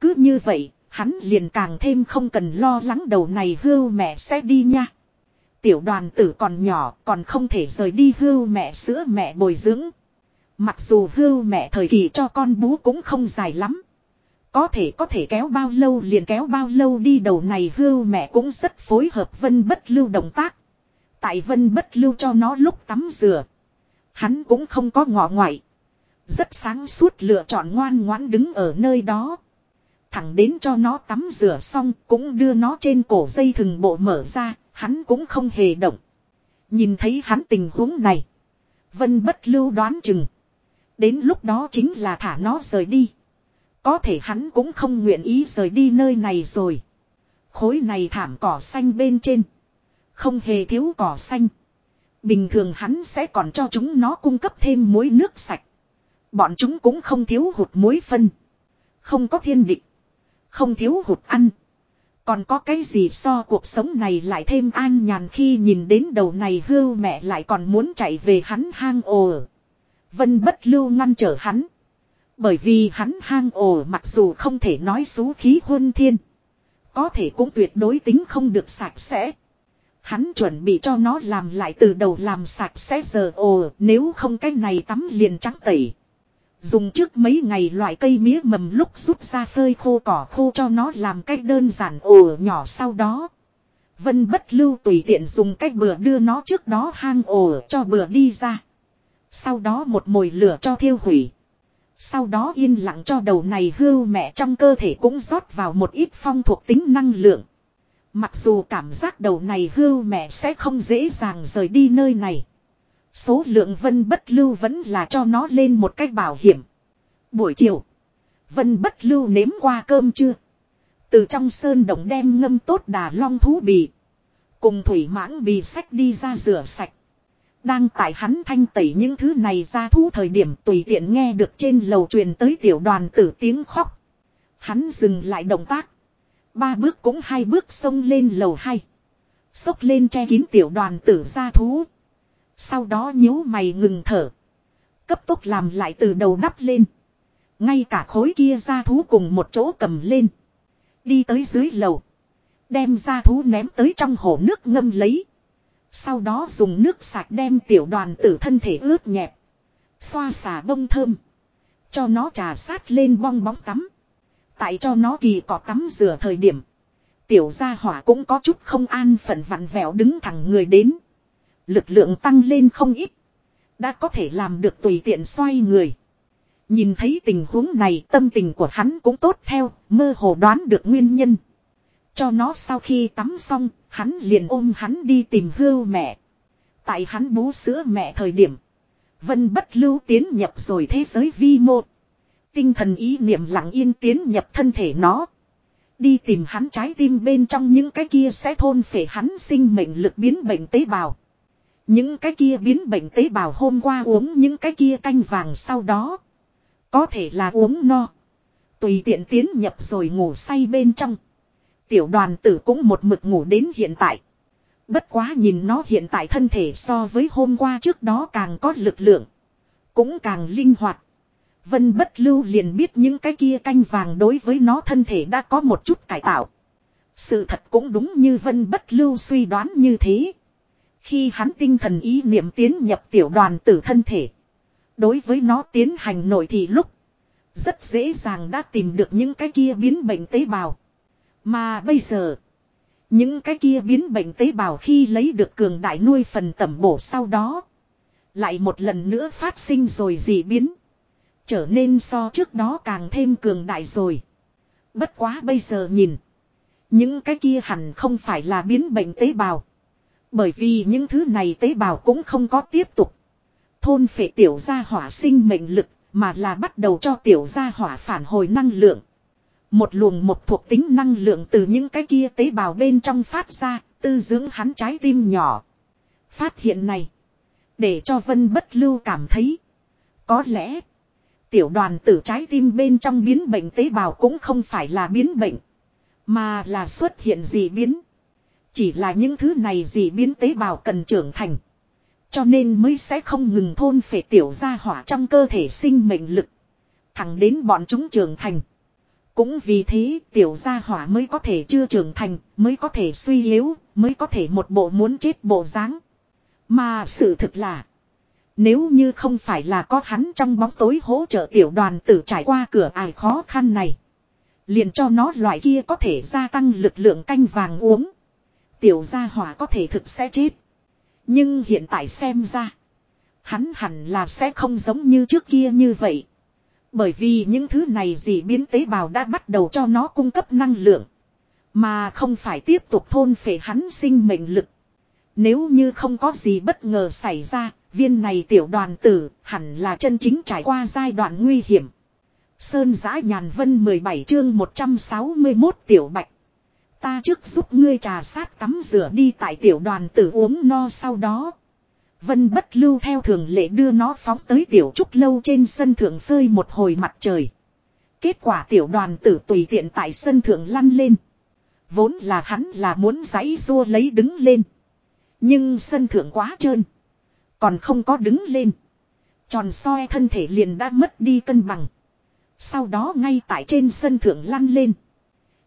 Cứ như vậy, hắn liền càng thêm không cần lo lắng đầu này hưu mẹ sẽ đi nha. Tiểu đoàn tử còn nhỏ còn không thể rời đi hưu mẹ sữa mẹ bồi dưỡng. Mặc dù hưu mẹ thời kỳ cho con bú cũng không dài lắm. Có thể có thể kéo bao lâu liền kéo bao lâu đi đầu này hưu mẹ cũng rất phối hợp vân bất lưu động tác. Tại vân bất lưu cho nó lúc tắm rửa. Hắn cũng không có ngọ ngoại. Rất sáng suốt lựa chọn ngoan ngoãn đứng ở nơi đó. Thẳng đến cho nó tắm rửa xong cũng đưa nó trên cổ dây thừng bộ mở ra, hắn cũng không hề động. Nhìn thấy hắn tình huống này. Vân bất lưu đoán chừng. Đến lúc đó chính là thả nó rời đi. Có thể hắn cũng không nguyện ý rời đi nơi này rồi. Khối này thảm cỏ xanh bên trên. Không hề thiếu cỏ xanh. Bình thường hắn sẽ còn cho chúng nó cung cấp thêm muối nước sạch. Bọn chúng cũng không thiếu hụt muối phân. Không có thiên định. Không thiếu hụt ăn. Còn có cái gì so cuộc sống này lại thêm an nhàn khi nhìn đến đầu này hưu mẹ lại còn muốn chạy về hắn hang ồ. Vân bất lưu ngăn trở hắn. Bởi vì hắn hang ồ mặc dù không thể nói xú khí huân thiên. Có thể cũng tuyệt đối tính không được sạch sẽ. Hắn chuẩn bị cho nó làm lại từ đầu làm sạch sẽ giờ, ồ, nếu không cái này tắm liền trắng tẩy. Dùng trước mấy ngày loại cây mía mầm lúc rút ra phơi khô cỏ khô cho nó làm cách đơn giản, ồ, nhỏ sau đó. Vân bất lưu tùy tiện dùng cách bừa đưa nó trước đó hang, ồ, cho bừa đi ra. Sau đó một mồi lửa cho thiêu hủy. Sau đó yên lặng cho đầu này hưu mẹ trong cơ thể cũng rót vào một ít phong thuộc tính năng lượng. Mặc dù cảm giác đầu này hưu mẹ sẽ không dễ dàng rời đi nơi này. Số lượng vân bất lưu vẫn là cho nó lên một cách bảo hiểm. Buổi chiều. Vân bất lưu nếm qua cơm chưa? Từ trong sơn động đem ngâm tốt đà long thú bì. Cùng thủy mãng bì sách đi ra rửa sạch. Đang tại hắn thanh tẩy những thứ này ra thú thời điểm tùy tiện nghe được trên lầu truyền tới tiểu đoàn tử tiếng khóc. Hắn dừng lại động tác. Ba bước cũng hai bước xông lên lầu hai. Xốc lên che kín tiểu đoàn tử ra thú. Sau đó nhíu mày ngừng thở. Cấp tốc làm lại từ đầu đắp lên. Ngay cả khối kia ra thú cùng một chỗ cầm lên. Đi tới dưới lầu. Đem ra thú ném tới trong hồ nước ngâm lấy. Sau đó dùng nước sạch đem tiểu đoàn tử thân thể ướt nhẹp. Xoa xả bông thơm. Cho nó trà sát lên bong bóng tắm. Tại cho nó kỳ có tắm rửa thời điểm. Tiểu gia hỏa cũng có chút không an phận vặn vẹo đứng thẳng người đến. Lực lượng tăng lên không ít. Đã có thể làm được tùy tiện xoay người. Nhìn thấy tình huống này tâm tình của hắn cũng tốt theo, mơ hồ đoán được nguyên nhân. Cho nó sau khi tắm xong, hắn liền ôm hắn đi tìm hưu mẹ. Tại hắn bú sữa mẹ thời điểm. Vân bất lưu tiến nhập rồi thế giới vi một Tinh thần ý niệm lặng yên tiến nhập thân thể nó. Đi tìm hắn trái tim bên trong những cái kia sẽ thôn phệ hắn sinh mệnh lực biến bệnh tế bào. Những cái kia biến bệnh tế bào hôm qua uống những cái kia canh vàng sau đó. Có thể là uống no. Tùy tiện tiến nhập rồi ngủ say bên trong. Tiểu đoàn tử cũng một mực ngủ đến hiện tại. Bất quá nhìn nó hiện tại thân thể so với hôm qua trước đó càng có lực lượng. Cũng càng linh hoạt. Vân bất lưu liền biết những cái kia canh vàng đối với nó thân thể đã có một chút cải tạo. Sự thật cũng đúng như vân bất lưu suy đoán như thế. Khi hắn tinh thần ý niệm tiến nhập tiểu đoàn tử thân thể. Đối với nó tiến hành nội thị lúc. Rất dễ dàng đã tìm được những cái kia biến bệnh tế bào. Mà bây giờ. Những cái kia biến bệnh tế bào khi lấy được cường đại nuôi phần tẩm bổ sau đó. Lại một lần nữa phát sinh rồi dị biến. Trở nên so trước đó càng thêm cường đại rồi. Bất quá bây giờ nhìn. Những cái kia hẳn không phải là biến bệnh tế bào. Bởi vì những thứ này tế bào cũng không có tiếp tục. Thôn phệ tiểu gia hỏa sinh mệnh lực mà là bắt đầu cho tiểu gia hỏa phản hồi năng lượng. Một luồng một thuộc tính năng lượng từ những cái kia tế bào bên trong phát ra, tư dưỡng hắn trái tim nhỏ. Phát hiện này, để cho Vân Bất Lưu cảm thấy, có lẽ, tiểu đoàn tử trái tim bên trong biến bệnh tế bào cũng không phải là biến bệnh, mà là xuất hiện gì biến. Chỉ là những thứ này gì biến tế bào cần trưởng thành. Cho nên mới sẽ không ngừng thôn phệ tiểu gia hỏa trong cơ thể sinh mệnh lực. Thẳng đến bọn chúng trưởng thành. Cũng vì thế tiểu gia hỏa mới có thể chưa trưởng thành, mới có thể suy yếu, mới có thể một bộ muốn chết bộ dáng. Mà sự thực là, nếu như không phải là có hắn trong bóng tối hỗ trợ tiểu đoàn tử trải qua cửa ải khó khăn này. Liền cho nó loại kia có thể gia tăng lực lượng canh vàng uống. Tiểu gia hỏa có thể thực sẽ chết. Nhưng hiện tại xem ra. Hắn hẳn là sẽ không giống như trước kia như vậy. Bởi vì những thứ này gì biến tế bào đã bắt đầu cho nó cung cấp năng lượng. Mà không phải tiếp tục thôn phệ hắn sinh mệnh lực. Nếu như không có gì bất ngờ xảy ra, viên này tiểu đoàn tử hẳn là chân chính trải qua giai đoạn nguy hiểm. Sơn giã nhàn vân 17 chương 161 tiểu bạch. Ta trước giúp ngươi trà sát tắm rửa đi tại tiểu đoàn tử uống no sau đó. Vân bất lưu theo thường lệ đưa nó phóng tới tiểu trúc lâu trên sân thượng phơi một hồi mặt trời. Kết quả tiểu đoàn tử tùy tiện tại sân thượng lăn lên. Vốn là hắn là muốn giấy rua lấy đứng lên. Nhưng sân thượng quá trơn. Còn không có đứng lên. Tròn soi thân thể liền đã mất đi cân bằng. Sau đó ngay tại trên sân thượng lăn lên.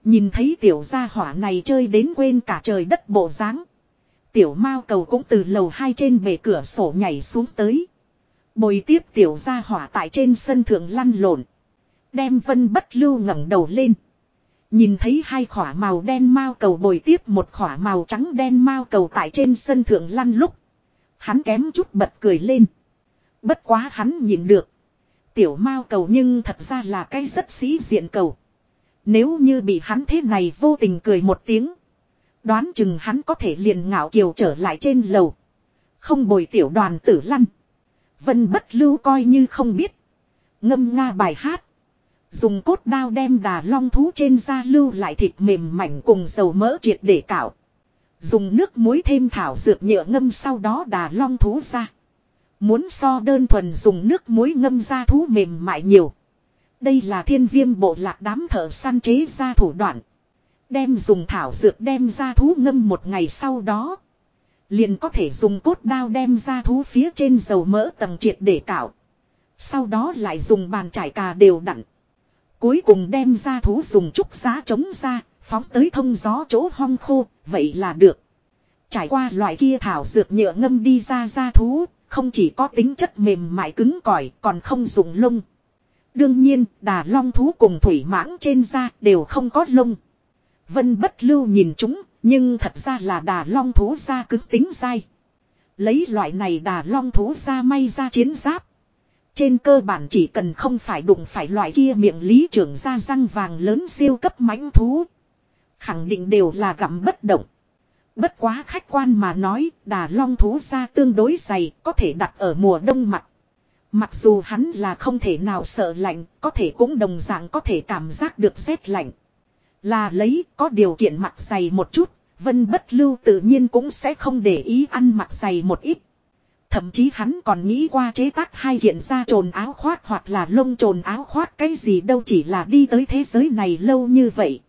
Nhìn thấy tiểu gia hỏa này chơi đến quên cả trời đất bộ dáng Tiểu mao cầu cũng từ lầu hai trên bề cửa sổ nhảy xuống tới. Bồi tiếp tiểu gia hỏa tại trên sân thượng lăn lộn. Đem vân bất lưu ngẩng đầu lên. Nhìn thấy hai khỏa màu đen mao cầu bồi tiếp một khỏa màu trắng đen mao cầu tại trên sân thượng lăn lúc. Hắn kém chút bật cười lên. Bất quá hắn nhìn được. Tiểu mao cầu nhưng thật ra là cái rất sĩ diện cầu. Nếu như bị hắn thế này vô tình cười một tiếng. Đoán chừng hắn có thể liền ngạo kiều trở lại trên lầu. Không bồi tiểu đoàn tử lăn. Vân bất lưu coi như không biết. Ngâm nga bài hát. Dùng cốt đao đem đà long thú trên da lưu lại thịt mềm mảnh cùng dầu mỡ triệt để cạo. Dùng nước muối thêm thảo dược nhựa ngâm sau đó đà long thú ra. Muốn so đơn thuần dùng nước muối ngâm ra thú mềm mại nhiều. Đây là thiên viêm bộ lạc đám thợ săn chế ra thủ đoạn. Đem dùng thảo dược đem ra thú ngâm một ngày sau đó. Liền có thể dùng cốt đao đem ra thú phía trên dầu mỡ tầng triệt để cạo. Sau đó lại dùng bàn trải cà đều đặn. Cuối cùng đem ra thú dùng trúc giá chống ra, phóng tới thông gió chỗ hong khô, vậy là được. Trải qua loại kia thảo dược nhựa ngâm đi ra ra thú, không chỉ có tính chất mềm mại cứng cỏi còn không dùng lông. Đương nhiên, đà long thú cùng thủy mãng trên da đều không có lông. Vân bất lưu nhìn chúng, nhưng thật ra là đà long thú da cứng tính dai. Lấy loại này đà long thú da may ra chiến giáp. Trên cơ bản chỉ cần không phải đụng phải loại kia miệng lý trưởng da răng vàng lớn siêu cấp mãnh thú. Khẳng định đều là gặm bất động. Bất quá khách quan mà nói, đà long thú da tương đối dày, có thể đặt ở mùa đông mặt. Mặc dù hắn là không thể nào sợ lạnh, có thể cũng đồng dạng có thể cảm giác được rét lạnh. Là lấy có điều kiện mặc dày một chút, vân bất lưu tự nhiên cũng sẽ không để ý ăn mặc dày một ít. Thậm chí hắn còn nghĩ qua chế tác hai kiện ra trồn áo khoác hoặc là lông trồn áo khoác cái gì đâu chỉ là đi tới thế giới này lâu như vậy.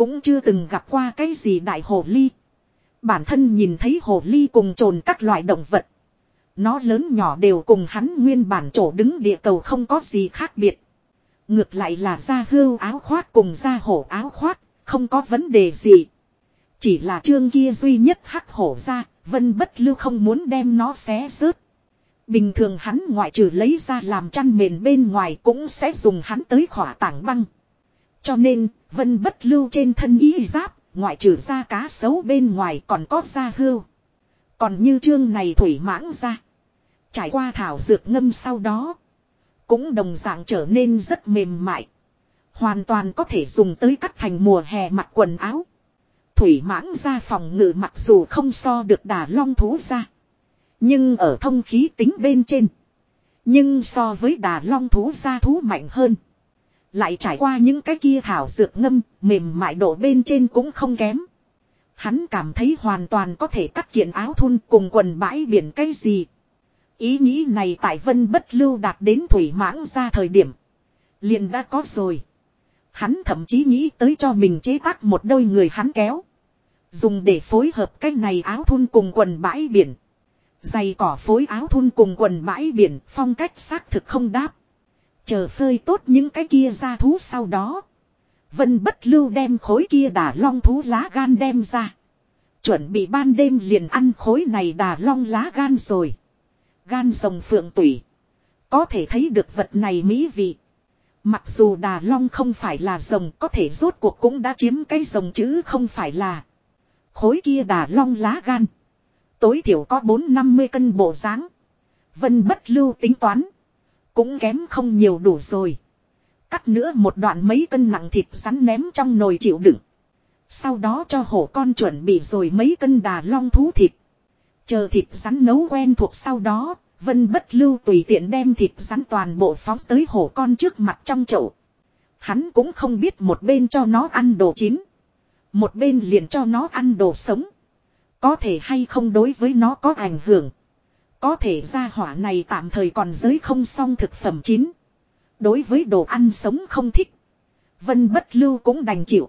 Cũng chưa từng gặp qua cái gì đại hồ ly. Bản thân nhìn thấy hồ ly cùng trồn các loại động vật. Nó lớn nhỏ đều cùng hắn nguyên bản chỗ đứng địa cầu không có gì khác biệt. Ngược lại là da hưu áo khoác cùng da hổ áo khoác, không có vấn đề gì. Chỉ là chương kia duy nhất hắc hổ ra, vân bất lưu không muốn đem nó xé rớt. Bình thường hắn ngoại trừ lấy ra làm chăn mền bên ngoài cũng sẽ dùng hắn tới khỏa tảng băng. Cho nên, vân bất lưu trên thân y giáp, ngoại trừ da cá sấu bên ngoài còn có da hưu. Còn như chương này thủy mãng ra. Trải qua thảo dược ngâm sau đó. Cũng đồng dạng trở nên rất mềm mại. Hoàn toàn có thể dùng tới cắt thành mùa hè mặc quần áo. Thủy mãng ra phòng ngự mặc dù không so được đà long thú ra. Nhưng ở thông khí tính bên trên. Nhưng so với đà long thú ra thú mạnh hơn. Lại trải qua những cái kia thảo dược ngâm, mềm mại độ bên trên cũng không kém. Hắn cảm thấy hoàn toàn có thể cắt kiện áo thun cùng quần bãi biển cái gì. Ý nghĩ này tại vân bất lưu đạt đến thủy mãng ra thời điểm. Liền đã có rồi. Hắn thậm chí nghĩ tới cho mình chế tác một đôi người hắn kéo. Dùng để phối hợp cái này áo thun cùng quần bãi biển. Giày cỏ phối áo thun cùng quần bãi biển phong cách xác thực không đáp. Chờ phơi tốt những cái kia ra thú sau đó. Vân bất lưu đem khối kia đà long thú lá gan đem ra. Chuẩn bị ban đêm liền ăn khối này đà long lá gan rồi. Gan rồng phượng tủy. Có thể thấy được vật này mỹ vị. Mặc dù đà long không phải là rồng, có thể rốt cuộc cũng đã chiếm cái rồng chứ không phải là. Khối kia đà long lá gan. Tối thiểu có 4-50 cân bộ dáng Vân bất lưu tính toán. Cũng kém không nhiều đủ rồi. Cắt nữa một đoạn mấy cân nặng thịt rắn ném trong nồi chịu đựng. Sau đó cho hổ con chuẩn bị rồi mấy cân đà long thú thịt. Chờ thịt rắn nấu quen thuộc sau đó, Vân bất lưu tùy tiện đem thịt rắn toàn bộ phóng tới hổ con trước mặt trong chậu. Hắn cũng không biết một bên cho nó ăn đồ chín. Một bên liền cho nó ăn đồ sống. Có thể hay không đối với nó có ảnh hưởng. Có thể ra hỏa này tạm thời còn giới không xong thực phẩm chín. Đối với đồ ăn sống không thích. Vân bất lưu cũng đành chịu.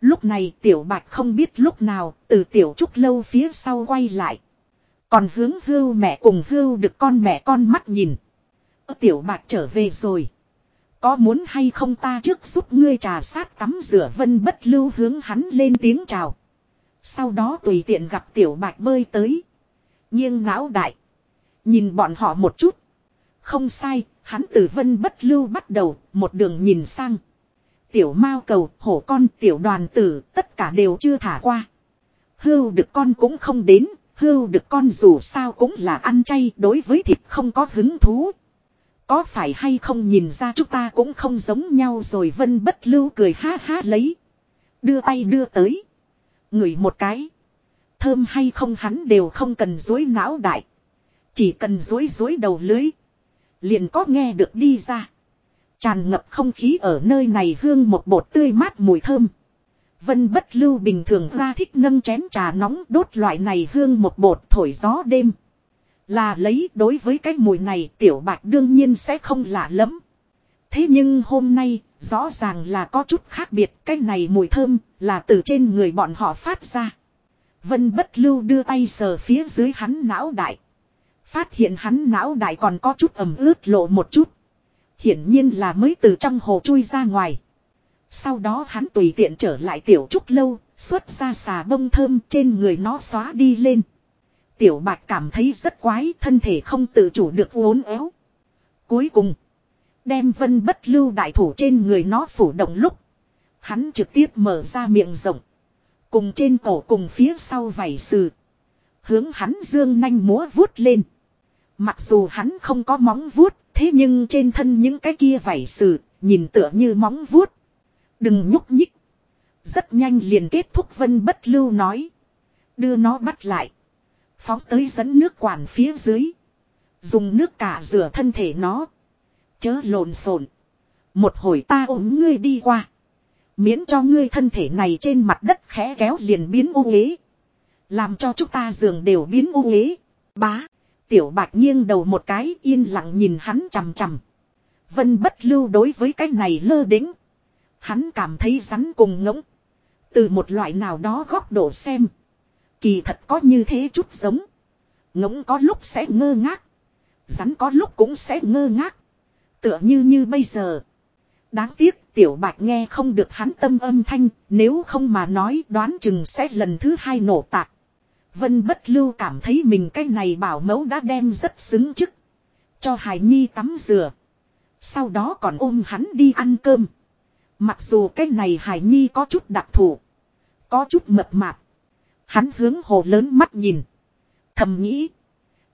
Lúc này tiểu bạch không biết lúc nào, từ tiểu trúc lâu phía sau quay lại. Còn hướng hưu mẹ cùng hưu được con mẹ con mắt nhìn. Tiểu bạch trở về rồi. Có muốn hay không ta trước giúp ngươi trà sát tắm rửa vân bất lưu hướng hắn lên tiếng chào. Sau đó tùy tiện gặp tiểu bạch bơi tới. nghiêng não đại. Nhìn bọn họ một chút. Không sai, hắn từ vân bất lưu bắt đầu, một đường nhìn sang. Tiểu mao cầu, hổ con, tiểu đoàn tử, tất cả đều chưa thả qua. Hưu được con cũng không đến, hưu được con dù sao cũng là ăn chay, đối với thịt không có hứng thú. Có phải hay không nhìn ra chúng ta cũng không giống nhau rồi vân bất lưu cười ha ha lấy. Đưa tay đưa tới. Ngửi một cái. Thơm hay không hắn đều không cần dối não đại. Chỉ cần dối dối đầu lưới. Liền có nghe được đi ra. Tràn ngập không khí ở nơi này hương một bột tươi mát mùi thơm. Vân bất lưu bình thường ra thích nâng chén trà nóng đốt loại này hương một bột thổi gió đêm. Là lấy đối với cái mùi này, tiểu bạch đương nhiên sẽ không lạ lắm. Thế nhưng hôm nay, rõ ràng là có chút khác biệt, cái này mùi thơm là từ trên người bọn họ phát ra. Vân bất lưu đưa tay sờ phía dưới hắn não đại. Phát hiện hắn não đại còn có chút ẩm ướt lộ một chút. Hiển nhiên là mới từ trong hồ chui ra ngoài. Sau đó hắn tùy tiện trở lại tiểu trúc lâu, xuất ra xà bông thơm trên người nó xóa đi lên. Tiểu bạch cảm thấy rất quái, thân thể không tự chủ được uốn éo. Cuối cùng, đem vân bất lưu đại thủ trên người nó phủ động lúc. Hắn trực tiếp mở ra miệng rộng. Cùng trên cổ cùng phía sau vảy sừ. Hướng hắn dương nanh múa vuốt lên. Mặc dù hắn không có móng vuốt, thế nhưng trên thân những cái kia vảy sự, nhìn tựa như móng vuốt. Đừng nhúc nhích. Rất nhanh liền kết thúc vân bất lưu nói. Đưa nó bắt lại. Phóng tới dẫn nước quản phía dưới. Dùng nước cả rửa thân thể nó. Chớ lộn xộn. Một hồi ta ôm ngươi đi qua. Miễn cho ngươi thân thể này trên mặt đất khẽ kéo liền biến u ghế. Làm cho chúng ta giường đều biến u ghế. Bá. Tiểu bạch nghiêng đầu một cái, yên lặng nhìn hắn chằm chằm. Vân bất lưu đối với cái này lơ đĩnh. Hắn cảm thấy rắn cùng ngỗng. Từ một loại nào đó góc độ xem. Kỳ thật có như thế chút giống. Ngỗng có lúc sẽ ngơ ngác. Rắn có lúc cũng sẽ ngơ ngác. Tựa như như bây giờ. Đáng tiếc, tiểu bạch nghe không được hắn tâm âm thanh. Nếu không mà nói đoán chừng sẽ lần thứ hai nổ tạc. Vân bất lưu cảm thấy mình cái này bảo mẫu đã đem rất xứng chức. Cho Hải Nhi tắm rửa. Sau đó còn ôm hắn đi ăn cơm. Mặc dù cái này Hải Nhi có chút đặc thù. Có chút mập mạp. Hắn hướng hồ lớn mắt nhìn. Thầm nghĩ.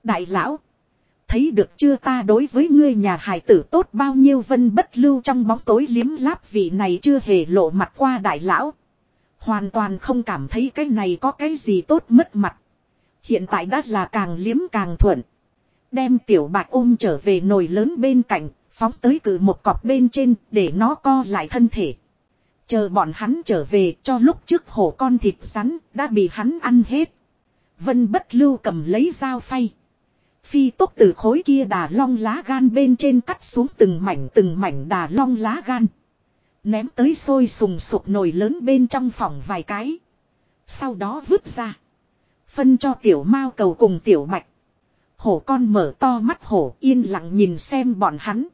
Đại lão. Thấy được chưa ta đối với ngươi nhà hải tử tốt bao nhiêu vân bất lưu trong bóng tối liếm láp vị này chưa hề lộ mặt qua đại lão. Hoàn toàn không cảm thấy cái này có cái gì tốt mất mặt. Hiện tại đã là càng liếm càng thuận. Đem tiểu bạch ôm trở về nồi lớn bên cạnh, phóng tới cử một cọp bên trên để nó co lại thân thể. Chờ bọn hắn trở về cho lúc trước hổ con thịt rắn đã bị hắn ăn hết. Vân bất lưu cầm lấy dao phay. Phi tốc từ khối kia đà long lá gan bên trên cắt xuống từng mảnh từng mảnh đà long lá gan. Ném tới sôi sùng sục nồi lớn bên trong phòng vài cái. Sau đó vứt ra. Phân cho tiểu mao cầu cùng tiểu bạch. Hổ con mở to mắt hổ, yên lặng nhìn xem bọn hắn.